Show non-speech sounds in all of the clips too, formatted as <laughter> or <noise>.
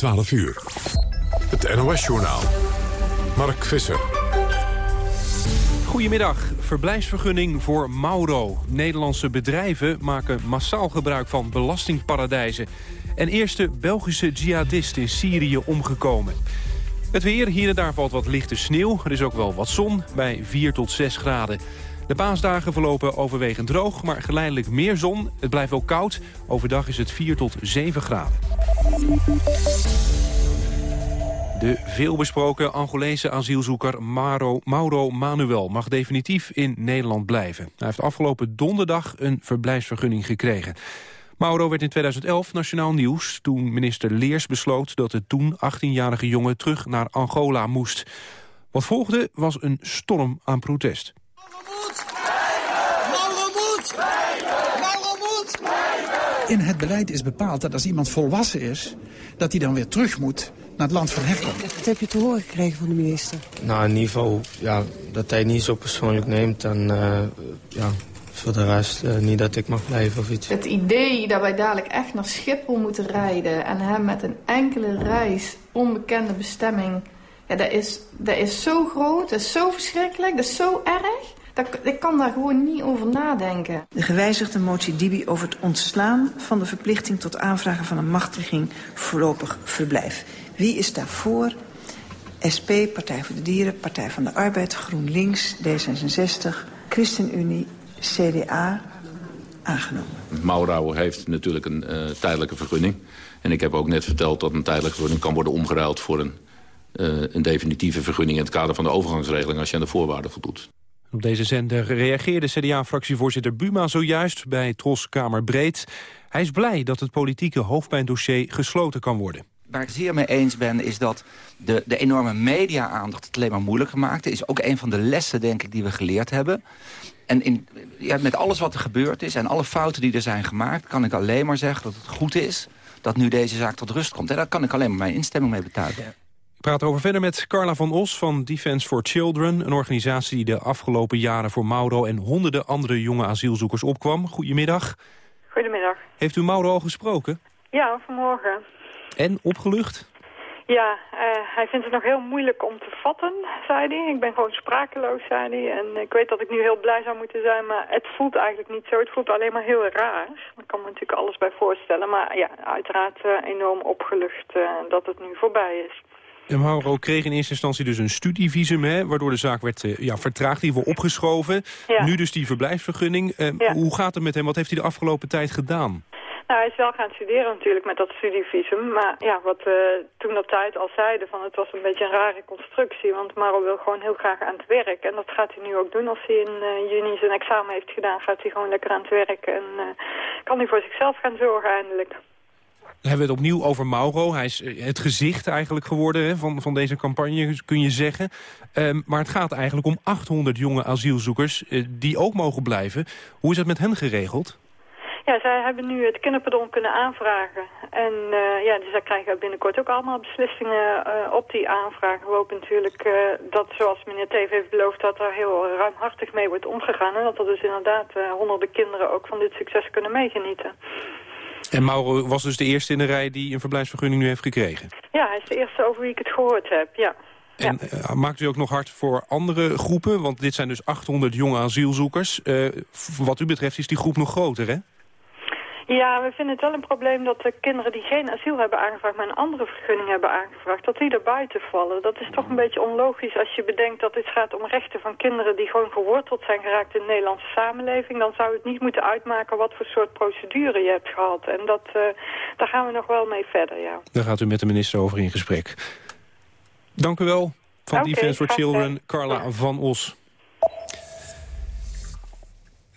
12 uur. Het NOS-journaal. Mark Visser. Goedemiddag. Verblijfsvergunning voor Mauro. Nederlandse bedrijven maken massaal gebruik van belastingparadijzen. En eerste Belgische jihadist in Syrië omgekomen. Het weer, hier en daar valt wat lichte sneeuw. Er is ook wel wat zon, bij 4 tot 6 graden. De paasdagen verlopen overwegend droog, maar geleidelijk meer zon. Het blijft ook koud. Overdag is het 4 tot 7 graden. De veelbesproken Angolese asielzoeker Mauro, Manuel mag definitief in Nederland blijven. Hij heeft afgelopen donderdag een verblijfsvergunning gekregen. Mauro werd in 2011 nationaal nieuws toen minister Leers besloot dat de toen 18-jarige jongen terug naar Angola moest. Wat volgde was een storm aan protest. In het beleid is bepaald dat als iemand volwassen is... dat hij dan weer terug moet naar het land van herkomst. Wat heb je te horen gekregen van de minister? Nou, in ieder geval ja, dat hij niet zo persoonlijk neemt. En uh, ja, voor de rest uh, niet dat ik mag blijven of iets. Het idee dat wij dadelijk echt naar Schiphol moeten rijden... en hem met een enkele reis, onbekende bestemming... Ja, dat is, dat is zo groot, dat is zo verschrikkelijk, dat is zo erg... Dat, ik kan daar gewoon niet over nadenken. De gewijzigde motie Dibi over het ontslaan van de verplichting tot aanvragen van een machtiging voorlopig verblijf. Wie is daarvoor? SP, Partij voor de Dieren, Partij van de Arbeid, GroenLinks, D66, ChristenUnie, CDA, aangenomen. Mauro heeft natuurlijk een uh, tijdelijke vergunning. En ik heb ook net verteld dat een tijdelijke vergunning kan worden omgeruild voor een, uh, een definitieve vergunning in het kader van de overgangsregeling als je aan de voorwaarden voldoet. Op deze zender reageerde CDA-fractievoorzitter Buma zojuist bij Tros Kamer Breed. Hij is blij dat het politieke hoofdpijndossier gesloten kan worden. Waar ik zeer mee eens ben is dat de, de enorme media-aandacht het alleen maar moeilijk gemaakt is. Ook een van de lessen, denk ik, die we geleerd hebben. En in, ja, met alles wat er gebeurd is en alle fouten die er zijn gemaakt... kan ik alleen maar zeggen dat het goed is dat nu deze zaak tot rust komt. En daar kan ik alleen maar mijn instemming mee betuigen. Ik praat over verder met Carla van Os van Defence for Children... een organisatie die de afgelopen jaren voor Mauro... en honderden andere jonge asielzoekers opkwam. Goedemiddag. Goedemiddag. Heeft u Mauro al gesproken? Ja, vanmorgen. En opgelucht? Ja, uh, hij vindt het nog heel moeilijk om te vatten, zei hij. Ik ben gewoon sprakeloos, zei hij. En ik weet dat ik nu heel blij zou moeten zijn, maar het voelt eigenlijk niet zo. Het voelt alleen maar heel raar. Daar kan me natuurlijk alles bij voorstellen. Maar ja, uiteraard uh, enorm opgelucht uh, dat het nu voorbij is. Mauro kreeg in eerste instantie dus een studievisum, hè, waardoor de zaak werd uh, ja, vertraagd, die wordt opgeschoven. Ja. Nu dus die verblijfsvergunning. Uh, ja. Hoe gaat het met hem? Wat heeft hij de afgelopen tijd gedaan? Nou, hij is wel gaan studeren natuurlijk met dat studievisum. Maar ja, wat we uh, toen op tijd al zeiden, van het was een beetje een rare constructie. Want Mauro wil gewoon heel graag aan het werk. En dat gaat hij nu ook doen. Als hij in uh, juni zijn examen heeft gedaan, gaat hij gewoon lekker aan het werk. En uh, kan hij voor zichzelf gaan zorgen eindelijk. Dan hebben we het opnieuw over Mauro. Hij is het gezicht eigenlijk geworden hè, van, van deze campagne, kun je zeggen. Um, maar het gaat eigenlijk om 800 jonge asielzoekers uh, die ook mogen blijven. Hoe is dat met hen geregeld? Ja, zij hebben nu het kinderpardon kunnen aanvragen. En uh, ja, dus daar krijgen binnenkort ook allemaal beslissingen op die aanvragen. We hopen natuurlijk dat, zoals meneer Teven heeft beloofd, dat er heel ruimhartig mee wordt omgegaan. En dat er dus inderdaad honderden kinderen ook van dit succes kunnen meegenieten. En Mauro was dus de eerste in de rij die een verblijfsvergunning nu heeft gekregen? Ja, hij is de eerste over wie ik het gehoord heb, ja. En ja. uh, maakt u ook nog hard voor andere groepen? Want dit zijn dus 800 jonge asielzoekers. Uh, wat u betreft is die groep nog groter, hè? Ja, we vinden het wel een probleem dat de kinderen die geen asiel hebben aangevraagd... maar een andere vergunning hebben aangevraagd, dat die er buiten vallen. Dat is toch een beetje onlogisch als je bedenkt dat dit gaat om rechten van kinderen... die gewoon geworteld zijn geraakt in de Nederlandse samenleving. Dan zou het niet moeten uitmaken wat voor soort procedure je hebt gehad. En dat, uh, daar gaan we nog wel mee verder, ja. Daar gaat u met de minister over in gesprek. Dank u wel. Van okay, Defence for Children, Carla van Os.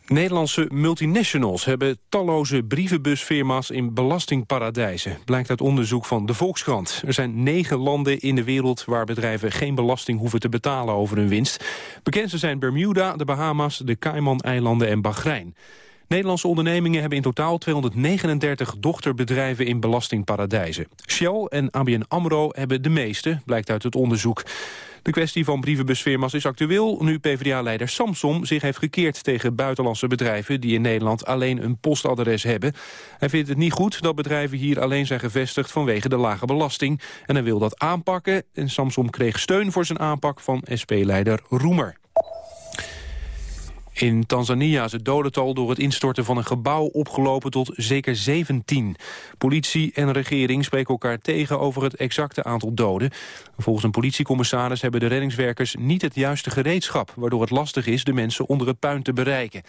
Nederlandse multinationals hebben talloze brievenbusfirma's in belastingparadijzen. Blijkt uit onderzoek van de Volkskrant. Er zijn negen landen in de wereld waar bedrijven geen belasting hoeven te betalen over hun winst. Bekendste zijn Bermuda, de Bahama's, de Cayman-eilanden en Bahrein. Nederlandse ondernemingen hebben in totaal 239 dochterbedrijven in belastingparadijzen. Shell en ABN AMRO hebben de meeste, blijkt uit het onderzoek. De kwestie van brievenbusfirma's is actueel... nu PvdA-leider Samsom zich heeft gekeerd tegen buitenlandse bedrijven... die in Nederland alleen een postadres hebben. Hij vindt het niet goed dat bedrijven hier alleen zijn gevestigd... vanwege de lage belasting. En hij wil dat aanpakken. En Samsom kreeg steun voor zijn aanpak van SP-leider Roemer. In Tanzania is het dodental door het instorten van een gebouw opgelopen tot zeker 17. Politie en regering spreken elkaar tegen over het exacte aantal doden. Volgens een politiecommissaris hebben de reddingswerkers niet het juiste gereedschap... waardoor het lastig is de mensen onder het puin te bereiken.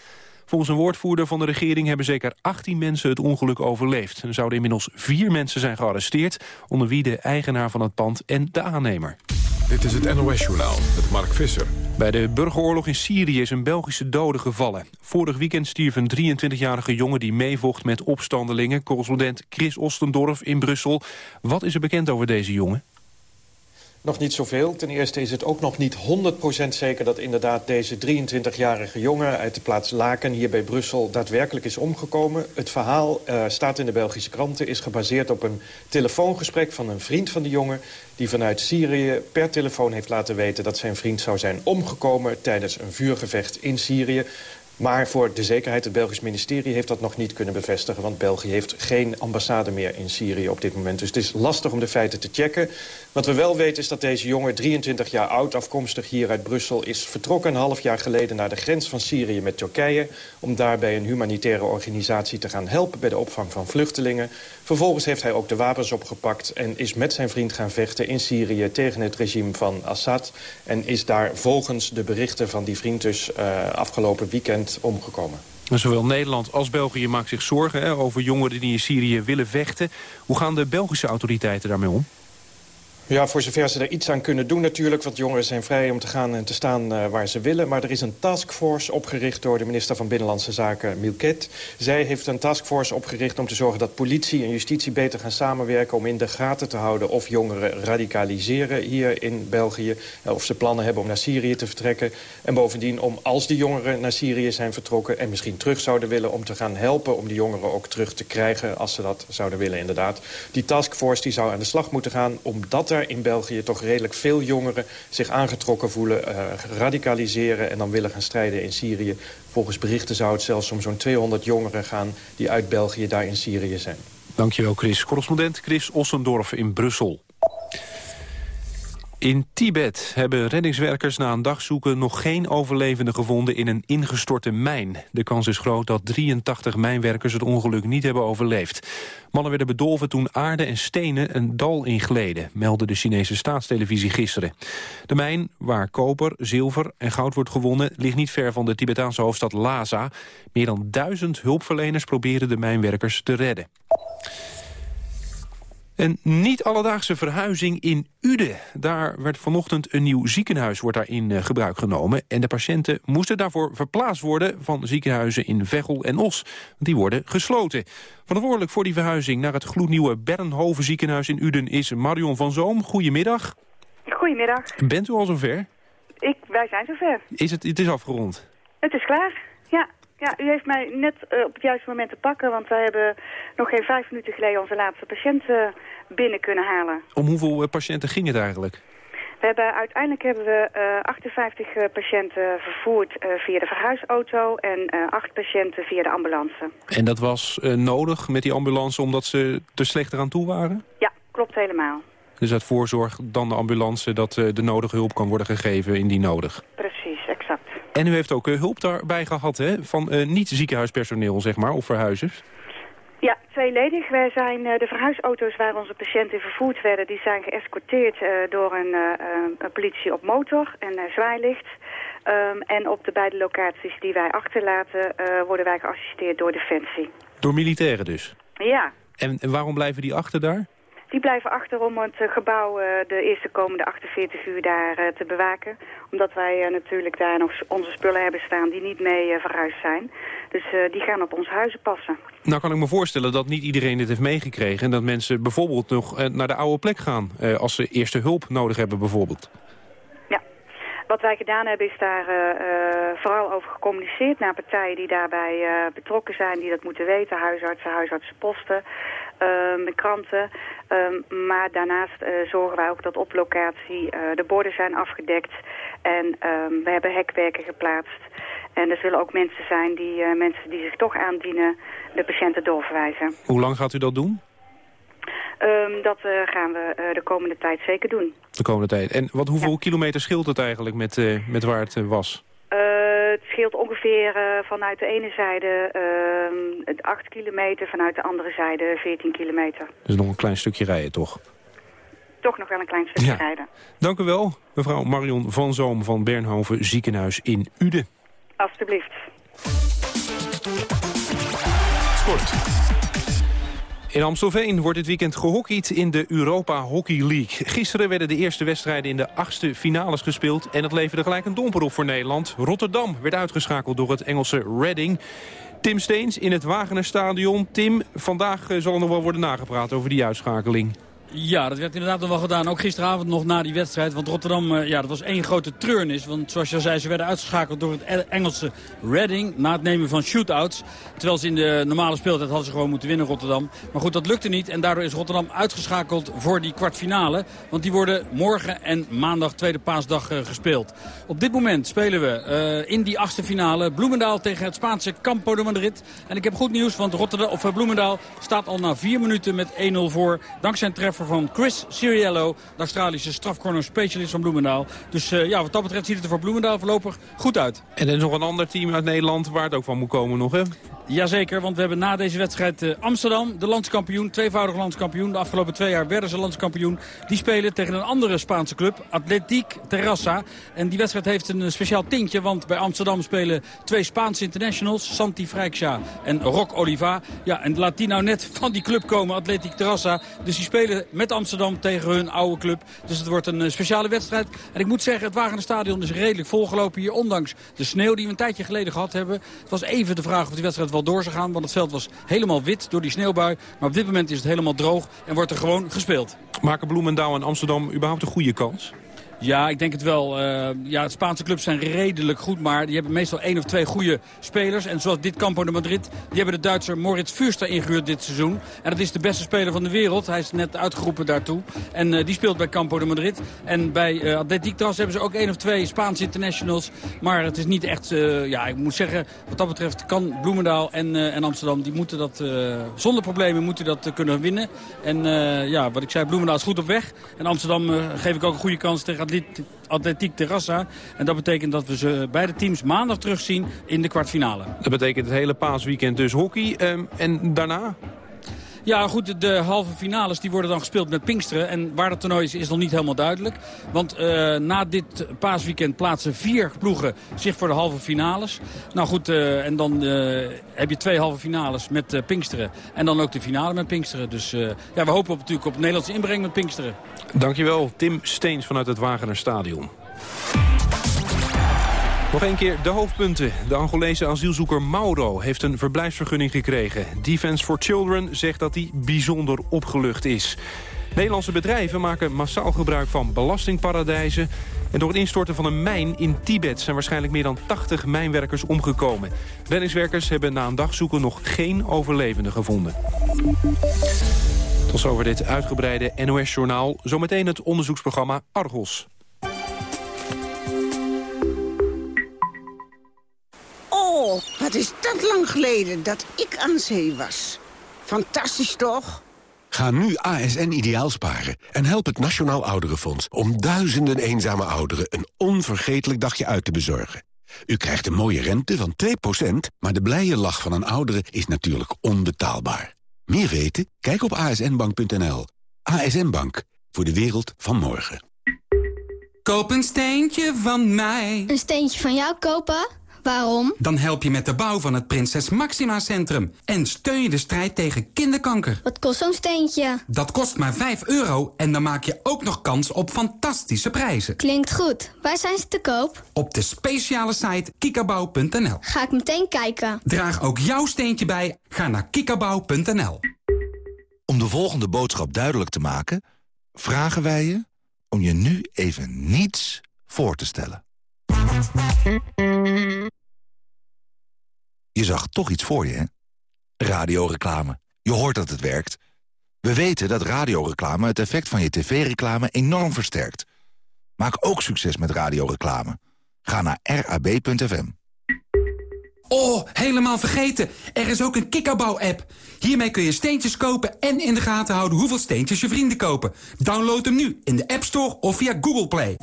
Volgens een woordvoerder van de regering hebben zeker 18 mensen het ongeluk overleefd. Er zouden inmiddels vier mensen zijn gearresteerd... onder wie de eigenaar van het pand en de aannemer. Dit is het NOS-journaal met Mark Visser. Bij de burgeroorlog in Syrië is een Belgische dode gevallen. Vorig weekend stierf een 23-jarige jongen die meevocht met opstandelingen. Correspondent Chris Ostendorf in Brussel. Wat is er bekend over deze jongen? Nog niet zoveel. Ten eerste is het ook nog niet 100% zeker dat inderdaad deze 23-jarige jongen uit de plaats Laken hier bij Brussel daadwerkelijk is omgekomen. Het verhaal uh, staat in de Belgische kranten, is gebaseerd op een telefoongesprek van een vriend van de jongen die vanuit Syrië per telefoon heeft laten weten dat zijn vriend zou zijn omgekomen tijdens een vuurgevecht in Syrië. Maar voor de zekerheid, het Belgisch ministerie heeft dat nog niet kunnen bevestigen... want België heeft geen ambassade meer in Syrië op dit moment. Dus het is lastig om de feiten te checken. Wat we wel weten is dat deze jongen, 23 jaar oud, afkomstig hier uit Brussel... is vertrokken een half jaar geleden naar de grens van Syrië met Turkije... om daarbij een humanitaire organisatie te gaan helpen bij de opvang van vluchtelingen. Vervolgens heeft hij ook de wapens opgepakt en is met zijn vriend gaan vechten in Syrië... tegen het regime van Assad. En is daar volgens de berichten van die vriend dus uh, afgelopen weekend omgekomen. Zowel Nederland als België maakt zich zorgen hè, over jongeren die in Syrië willen vechten. Hoe gaan de Belgische autoriteiten daarmee om? Ja, voor zover ze er iets aan kunnen doen natuurlijk. Want jongeren zijn vrij om te gaan en te staan uh, waar ze willen. Maar er is een taskforce opgericht door de minister van Binnenlandse Zaken, Milket. Zij heeft een taskforce opgericht om te zorgen dat politie en justitie beter gaan samenwerken... om in de gaten te houden of jongeren radicaliseren hier in België. Of ze plannen hebben om naar Syrië te vertrekken. En bovendien om als die jongeren naar Syrië zijn vertrokken... en misschien terug zouden willen om te gaan helpen... om die jongeren ook terug te krijgen als ze dat zouden willen inderdaad. Die taskforce die zou aan de slag moeten gaan in België toch redelijk veel jongeren zich aangetrokken voelen, uh, radicaliseren en dan willen gaan strijden in Syrië. Volgens berichten zou het zelfs om zo'n 200 jongeren gaan die uit België daar in Syrië zijn. Dankjewel Chris. Correspondent Chris Ossendorf in Brussel. In Tibet hebben reddingswerkers na een dag zoeken nog geen overlevenden gevonden in een ingestorte mijn. De kans is groot dat 83 mijnwerkers het ongeluk niet hebben overleefd. Mannen werden bedolven toen aarde en stenen een dal ingleden, meldde de Chinese staatstelevisie gisteren. De mijn, waar koper, zilver en goud wordt gewonnen, ligt niet ver van de Tibetaanse hoofdstad Lhasa. Meer dan duizend hulpverleners proberen de mijnwerkers te redden. Een niet-alledaagse verhuizing in Uden. Daar werd vanochtend een nieuw ziekenhuis wordt daar in eh, gebruik genomen. En de patiënten moesten daarvoor verplaatst worden van ziekenhuizen in Veghel en Os. Die worden gesloten. Verantwoordelijk voor die verhuizing naar het gloednieuwe Bernhoven ziekenhuis in Uden is Marion van Zoom. Goedemiddag. Goedemiddag. Bent u al zover? Ik, wij zijn zover. Is het, het is afgerond? Het is klaar, ja. Ja, u heeft mij net uh, op het juiste moment te pakken, want wij hebben nog geen vijf minuten geleden onze laatste patiënt uh, binnen kunnen halen. Om hoeveel uh, patiënten ging het eigenlijk? We hebben, uiteindelijk hebben we 58 patiënten vervoerd via de verhuisauto en 8 patiënten via de ambulance. En dat was nodig met die ambulance omdat ze er slechter aan toe waren? Ja, klopt helemaal. Dus uit voorzorg dan de ambulance dat de nodige hulp kan worden gegeven indien nodig? Precies. En u heeft ook hulp daarbij gehad hè? van uh, niet-ziekenhuispersoneel, zeg maar, of verhuizers? Ja, tweeledig. Wij zijn uh, de verhuisauto's waar onze patiënten vervoerd werden... die zijn geëscorteerd uh, door een, een, politie op motor en zwaailicht. Um, en op de beide locaties die wij achterlaten... worden wij geassisteerd door Defensie. Door militairen dus? Ja. En, en waarom blijven die achter daar? Die blijven achter om het gebouw de eerste komende 48 uur daar te bewaken. Omdat wij natuurlijk daar nog onze spullen hebben staan die niet mee verhuisd zijn. Dus die gaan op onze huizen passen. Nou kan ik me voorstellen dat niet iedereen dit heeft meegekregen. En dat mensen bijvoorbeeld nog naar de oude plek gaan. als ze eerste hulp nodig hebben bijvoorbeeld. Wat wij gedaan hebben is daar uh, vooral over gecommuniceerd naar partijen die daarbij uh, betrokken zijn, die dat moeten weten. Huisartsen, huisartsenposten, um, kranten. Um, maar daarnaast uh, zorgen wij ook dat op locatie de borden zijn afgedekt. En um, we hebben hekwerken geplaatst. En er zullen ook mensen zijn die mensen die zich toch aandienen de patiënten doorverwijzen. Hoe lang gaat u dat doen? Um, dat gaan we de komende tijd zeker doen. De komende tijd. En wat, hoeveel ja. kilometer scheelt het eigenlijk met, met waar het was? Het scheelt ongeveer vanuit de ene zijde uh, 8 kilometer, vanuit de andere zijde 14 kilometer. Dus nog een klein stukje rijden, toch? Toch nog wel een klein stukje ja. rijden. Dank u wel, mevrouw Marion van Zoom van Bernhoven Ziekenhuis in Uden. Alsjeblieft. Sport. In Amstelveen wordt dit weekend gehockeyd in de Europa Hockey League. Gisteren werden de eerste wedstrijden in de achtste finales gespeeld... en het leverde gelijk een domper op voor Nederland. Rotterdam werd uitgeschakeld door het Engelse Reading. Tim Steens in het Wagenerstadion. Tim, vandaag eh, zal er nog wel worden nagepraat over die uitschakeling. Ja, dat werd inderdaad nog wel gedaan. Ook gisteravond nog na die wedstrijd. Want Rotterdam, eh, ja, dat was één grote treurnis. Want zoals je al zei, ze werden uitgeschakeld door het Engelse Reading. Na het nemen van shootouts. Terwijl ze in de normale speeltijd hadden ze gewoon moeten winnen, Rotterdam. Maar goed, dat lukte niet. En daardoor is Rotterdam uitgeschakeld voor die kwartfinale. Want die worden morgen en maandag, tweede paasdag, uh, gespeeld. Op dit moment spelen we uh, in die achtste finale Bloemendaal tegen het Spaanse Campo de Madrid. En ik heb goed nieuws, want Rotterdam, of Bloemendaal staat al na vier minuten met 1-0 voor. Dankzij een treffer van Chris Siriello, de Australische strafcorner specialist van Bloemendaal. Dus uh, ja, wat dat betreft ziet het er voor Bloemendaal voorlopig goed uit. En er is nog een ander team uit Nederland waar het ook van moet komen nog, hè? Jazeker, want we hebben na deze wedstrijd uh, Amsterdam, de landskampioen, tweevoudig landskampioen. De afgelopen twee jaar werden ze landskampioen. Die spelen tegen een andere Spaanse club, Atletiek Terrassa. En die wedstrijd heeft een speciaal tintje, want bij Amsterdam spelen twee Spaanse internationals, Santi Frijksja en Rock Oliva. Ja, en laat die nou net van die club komen, Atletiek Terrassa. Dus die spelen met Amsterdam tegen hun oude club. Dus het wordt een uh, speciale wedstrijd. En ik moet zeggen, het Wagenerstadion is redelijk volgelopen hier, ondanks de sneeuw die we een tijdje geleden gehad hebben. Het was even de vraag of die wedstrijd wel door zou gaan. Want het veld was helemaal wit door die sneeuwbui. Maar op dit moment is het helemaal droog en wordt er gewoon gespeeld. Maken Bloemendaal en Amsterdam überhaupt een goede kans? Ja, ik denk het wel. Uh, ja, Spaanse clubs zijn redelijk goed, maar die hebben meestal één of twee goede spelers. En zoals dit Campo de Madrid, die hebben de Duitser Moritz Fürster ingehuurd dit seizoen. En dat is de beste speler van de wereld. Hij is net uitgeroepen daartoe. En uh, die speelt bij Campo de Madrid. En bij uh, Atletiek Tras hebben ze ook één of twee Spaanse internationals. Maar het is niet echt, ja, ik moet zeggen, wat dat betreft kan Bloemendaal en, en Amsterdam, die moeten dat zonder problemen moeten dat kunnen winnen. En ja, wat ik zei, Bloemendaal is goed op weg. En Amsterdam geef ik ook een goede kans tegen Atletiek Terrassa. En dat betekent dat we ze beide teams maandag terugzien in de kwartfinale. Dat betekent het hele paasweekend dus hockey. Um, en daarna? Ja, goed, de halve finales die worden dan gespeeld met Pinksteren. En waar dat toernooi is, is nog niet helemaal duidelijk. Want uh, na dit paasweekend plaatsen vier ploegen zich voor de halve finales. Nou goed, uh, en dan uh, heb je twee halve finales met Pinksteren. En dan ook de finale met Pinksteren. Dus ja, we hopen op, natuurlijk op Nederlandse inbreng met Pinksteren. Dankjewel, Tim Steens vanuit het Wagener Stadion. Nog een keer de hoofdpunten. De Angolese asielzoeker Mauro heeft een verblijfsvergunning gekregen. Defense for Children zegt dat hij bijzonder opgelucht is. Nederlandse bedrijven maken massaal gebruik van belastingparadijzen. En door het instorten van een mijn in Tibet zijn waarschijnlijk meer dan 80 mijnwerkers omgekomen. Reddingswerkers hebben na een dag zoeken nog geen overlevenden gevonden. Tot zover dit uitgebreide NOS-journaal. Zometeen het onderzoeksprogramma Argos. Wat is dat lang geleden dat ik aan zee was. Fantastisch toch? Ga nu ASN ideaal sparen en help het Nationaal Ouderenfonds... om duizenden eenzame ouderen een onvergetelijk dagje uit te bezorgen. U krijgt een mooie rente van 2%, maar de blije lach van een oudere is natuurlijk onbetaalbaar. Meer weten? Kijk op asnbank.nl. ASN Bank, voor de wereld van morgen. Koop een steentje van mij. Een steentje van jou kopen? Waarom? Dan help je met de bouw van het Prinses Maxima Centrum. En steun je de strijd tegen kinderkanker. Wat kost zo'n steentje? Dat kost maar 5 euro en dan maak je ook nog kans op fantastische prijzen. Klinkt goed. Waar zijn ze te koop? Op de speciale site kikabouw.nl. Ga ik meteen kijken. Draag ook jouw steentje bij. Ga naar kikabouw.nl. Om de volgende boodschap duidelijk te maken... vragen wij je om je nu even niets voor te stellen. Je zag toch iets voor je, hè? Radioreclame. Je hoort dat het werkt. We weten dat radioreclame het effect van je tv-reclame enorm versterkt. Maak ook succes met radioreclame. Ga naar rab.fm. Oh, helemaal vergeten. Er is ook een kikkerbouw-app. Hiermee kun je steentjes kopen en in de gaten houden hoeveel steentjes je vrienden kopen. Download hem nu in de App Store of via Google Play.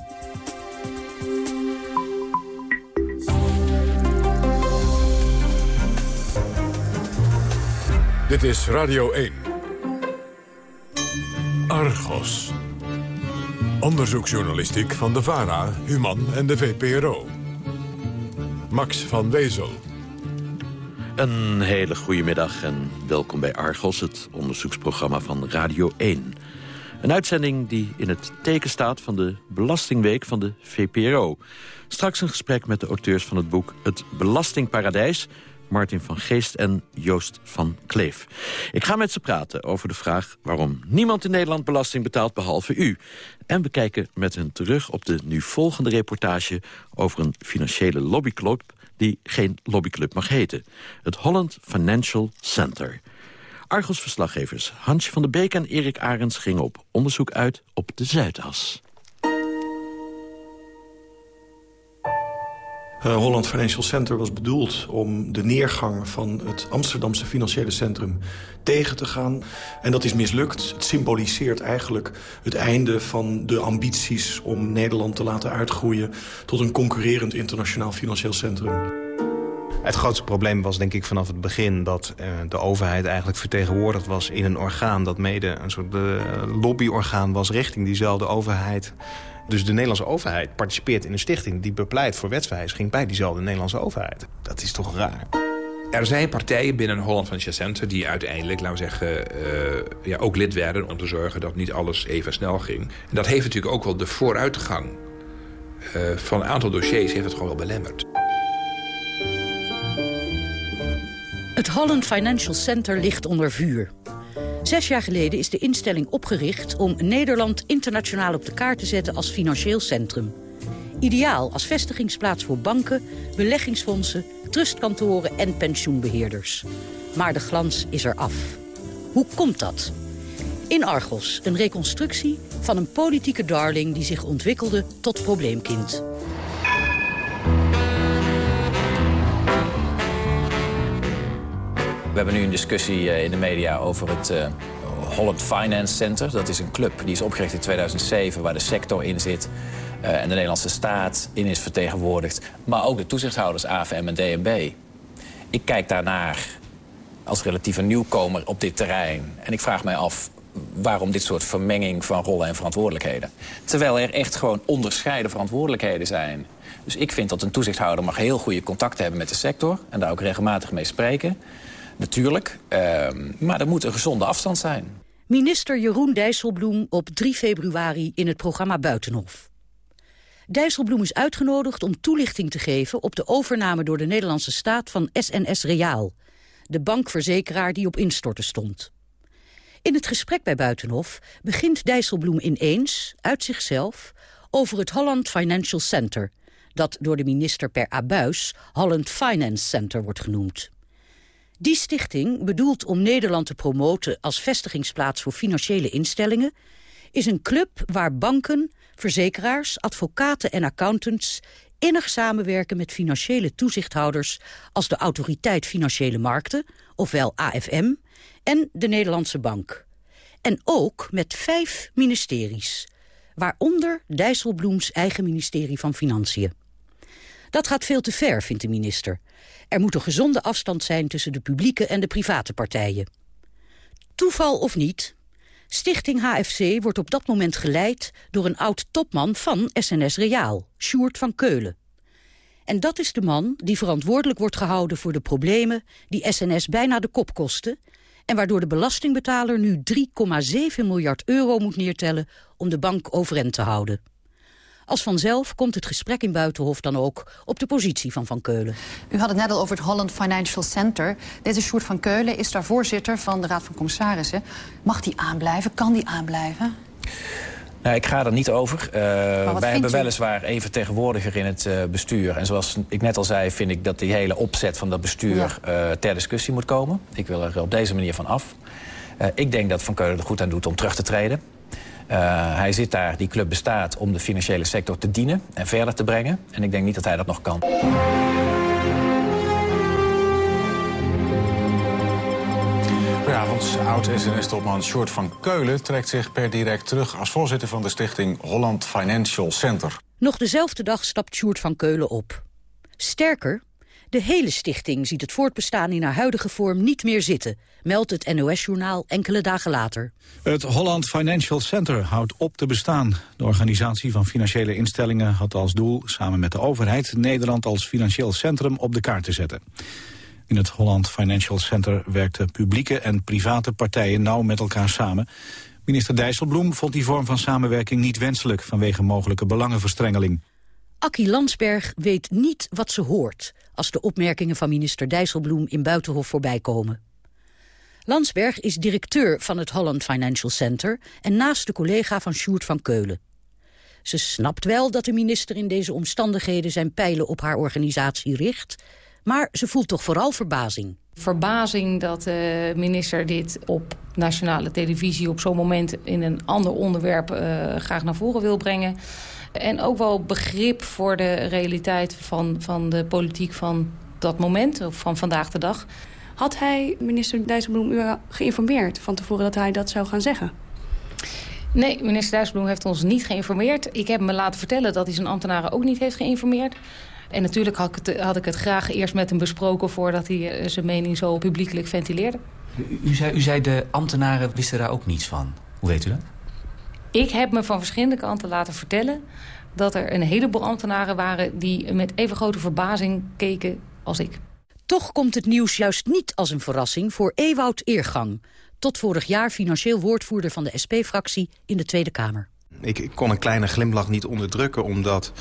Dit is Radio 1. Argos. Onderzoeksjournalistiek van de VARA, Human en de VPRO. Max van Wezel. Een hele goede middag en welkom bij Argos, het onderzoeksprogramma van Radio 1. Een uitzending die in het teken staat van de Belastingweek van de VPRO. Straks een gesprek met de auteurs van het boek Het Belastingparadijs... Martin van Geest en Joost van Kleef. Ik ga met ze praten over de vraag waarom niemand in Nederland belasting betaalt behalve u. En we kijken met hen terug op de nu volgende reportage over een financiële lobbyclub die geen lobbyclub mag heten. Het Holland Financial Center. Argos-verslaggevers Hansje van der Beek en Erik Arends gingen op onderzoek uit op de Zuidas. Uh, Holland Financial Center was bedoeld om de neergang van het Amsterdamse financiële centrum tegen te gaan. En dat is mislukt. Het symboliseert eigenlijk het einde van de ambities om Nederland te laten uitgroeien tot een concurrerend internationaal financieel centrum. Het grootste probleem was denk ik vanaf het begin dat uh, de overheid eigenlijk vertegenwoordigd was in een orgaan dat mede een soort uh, lobbyorgaan was richting diezelfde overheid. Dus de Nederlandse overheid participeert in een stichting... die bepleit voor wetswijziging bij diezelfde Nederlandse overheid. Dat is toch raar. Er zijn partijen binnen Holland Financial Center die uiteindelijk, laten we zeggen, uh, ja, ook lid werden om te zorgen dat niet alles even snel ging. En dat heeft natuurlijk ook wel de vooruitgang uh, van een aantal dossiers heeft het gewoon wel belemmerd. Het Holland Financial Center ligt onder vuur. Zes jaar geleden is de instelling opgericht om Nederland internationaal op de kaart te zetten als financieel centrum. Ideaal als vestigingsplaats voor banken, beleggingsfondsen, trustkantoren en pensioenbeheerders. Maar de glans is er af. Hoe komt dat? In Argos, een reconstructie van een politieke darling die zich ontwikkelde tot probleemkind. We hebben nu een discussie in de media over het uh, Holland Finance Center. Dat is een club die is opgericht in 2007 waar de sector in zit... Uh, en de Nederlandse staat in is vertegenwoordigd. Maar ook de toezichthouders AFM en DNB. Ik kijk daarnaar als relatieve nieuwkomer op dit terrein. En ik vraag mij af waarom dit soort vermenging van rollen en verantwoordelijkheden. Terwijl er echt gewoon onderscheiden verantwoordelijkheden zijn. Dus ik vind dat een toezichthouder mag heel goede contacten hebben met de sector... en daar ook regelmatig mee spreken. Natuurlijk, uh, maar er moet een gezonde afstand zijn. Minister Jeroen Dijsselbloem op 3 februari in het programma Buitenhof. Dijsselbloem is uitgenodigd om toelichting te geven... op de overname door de Nederlandse staat van SNS Reaal... de bankverzekeraar die op instorten stond. In het gesprek bij Buitenhof begint Dijsselbloem ineens, uit zichzelf... over het Holland Financial Center... dat door de minister per abuis Holland Finance Center wordt genoemd. Die stichting, bedoeld om Nederland te promoten als vestigingsplaats voor financiële instellingen, is een club waar banken, verzekeraars, advocaten en accountants innig samenwerken met financiële toezichthouders als de Autoriteit Financiële Markten, ofwel AFM, en de Nederlandse Bank. En ook met vijf ministeries, waaronder Dijsselbloems eigen ministerie van Financiën. Dat gaat veel te ver, vindt de minister. Er moet een gezonde afstand zijn tussen de publieke en de private partijen. Toeval of niet, Stichting HFC wordt op dat moment geleid door een oud-topman van SNS Reaal, Sjoerd van Keulen. En dat is de man die verantwoordelijk wordt gehouden voor de problemen die SNS bijna de kop kosten en waardoor de belastingbetaler nu 3,7 miljard euro moet neertellen om de bank overeind te houden. Als vanzelf komt het gesprek in Buitenhof dan ook op de positie van Van Keulen. U had het net al over het Holland Financial Center. Deze Sjoerd van Keulen is daar voorzitter van de Raad van Commissarissen. Mag die aanblijven? Kan die aanblijven? Nou, ik ga er niet over. Uh, wij hebben weliswaar één vertegenwoordiger in het uh, bestuur. En zoals ik net al zei, vind ik dat die hele opzet van dat bestuur ja. uh, ter discussie moet komen. Ik wil er op deze manier van af. ik denk dat Van Keulen er goed aan doet om terug te treden. Hij zit daar, die club bestaat om de financiële sector te dienen en verder te brengen. En ik denk niet dat hij dat nog kan. Goedenavond. Oud-SNS-topman Short van Keulen trekt zich per direct terug... als voorzitter van de stichting Holland Financial Center. Nog dezelfde dag stapt Sjoerd van Keulen op. Sterker, de hele stichting ziet het voortbestaan in haar huidige vorm niet meer zitten... meldt het NOS-journaal enkele dagen later. Het Holland Financial Center houdt op te bestaan. De organisatie van financiële instellingen had als doel... samen met de overheid Nederland als financieel centrum op de kaart te zetten. In het Holland Financial Center werkten publieke en private partijen nauw met elkaar samen. Minister Dijsselbloem vond die vorm van samenwerking niet wenselijk vanwege mogelijke belangenverstrengeling. Akkie Landsberg weet niet wat ze hoort als de opmerkingen van minister Dijsselbloem in Buitenhof voorbij komen. Landsberg is directeur van het Holland Financial Center en naast de collega van Sjoerd van Keulen. Ze snapt wel dat de minister in deze omstandigheden zijn pijlen op haar organisatie richt maar ze voelt toch vooral verbazing. Verbazing dat de minister dit op nationale televisie... op zo'n moment in een ander onderwerp uh, graag naar voren wil brengen. En ook wel begrip voor de realiteit van, van de politiek van dat moment... of van vandaag de dag. Had hij minister Dijsselbloem u geïnformeerd van tevoren dat hij dat zou gaan zeggen? Nee, minister Dijsselbloem heeft ons niet geïnformeerd. Ik heb me laten vertellen dat hij zijn ambtenaren ook niet heeft geïnformeerd. En natuurlijk had ik, het, had ik het graag eerst met hem besproken... voordat hij eh, zijn mening zo publiekelijk ventileerde. U, u, zei, u zei de ambtenaren wisten daar ook niets van. Hoe weet u dat? Ik heb me van verschillende kanten laten vertellen... dat er een heleboel ambtenaren waren... die met even grote verbazing keken als ik. Toch komt het nieuws juist niet als een verrassing voor Ewout Eergang... tot vorig jaar financieel woordvoerder van de SP-fractie in de Tweede Kamer. Ik, ik kon een kleine glimlach niet onderdrukken, omdat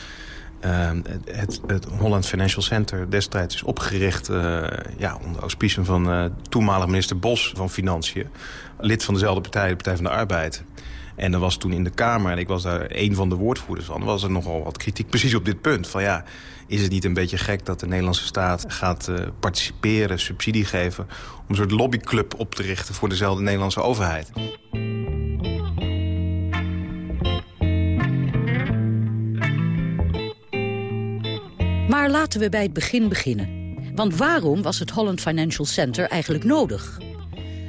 uh, het, het, Holland Financial Center destijds is opgericht... Uh, ja, onder auspiciën van uh, toenmalig minister Bos van Financiën. Lid van dezelfde partij, de Partij van de Arbeid. En er was toen in de Kamer, en ik was daar een van de woordvoerders van... was er nogal wat kritiek precies op dit punt. Van ja, is het niet een beetje gek dat de Nederlandse staat gaat uh, participeren, subsidie geven... om een soort lobbyclub op te richten voor dezelfde Nederlandse overheid? Maar laten we bij het begin beginnen. Want waarom was het Holland Financial Center eigenlijk nodig?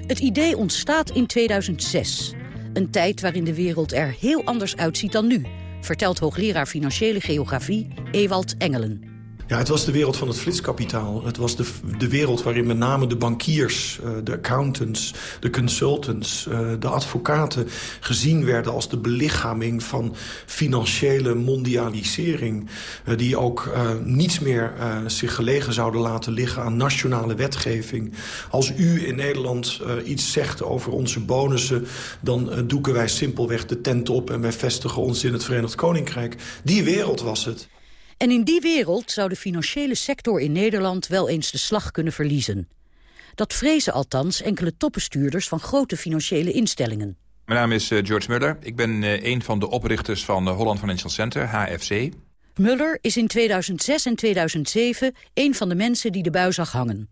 Het idee ontstaat in 2006. Een tijd waarin de wereld er heel anders uitziet dan nu... vertelt hoogleraar Financiële Geografie Ewald Engelen. Ja, het was de wereld van het flitskapitaal. Het was de, de wereld waarin met name de bankiers, uh, de accountants, de consultants, uh, de advocaten gezien werden als de belichaming van financiële mondialisering. Uh, die ook niets meer zich gelegen zouden laten liggen aan nationale wetgeving. Als u in Nederland iets zegt over onze bonussen, dan doeken wij simpelweg de tent op en wij vestigen ons in het Verenigd Koninkrijk. Die wereld was het. En in die wereld zou de financiële sector in Nederland wel eens de slag kunnen verliezen. Dat vrezen althans enkele topbestuurders van grote financiële instellingen. Mijn naam is George Muller. Ik ben een van de oprichters van Holland Financial Center, HFC. Muller is in 2006 en 2007 een van de mensen die de bui zag hangen.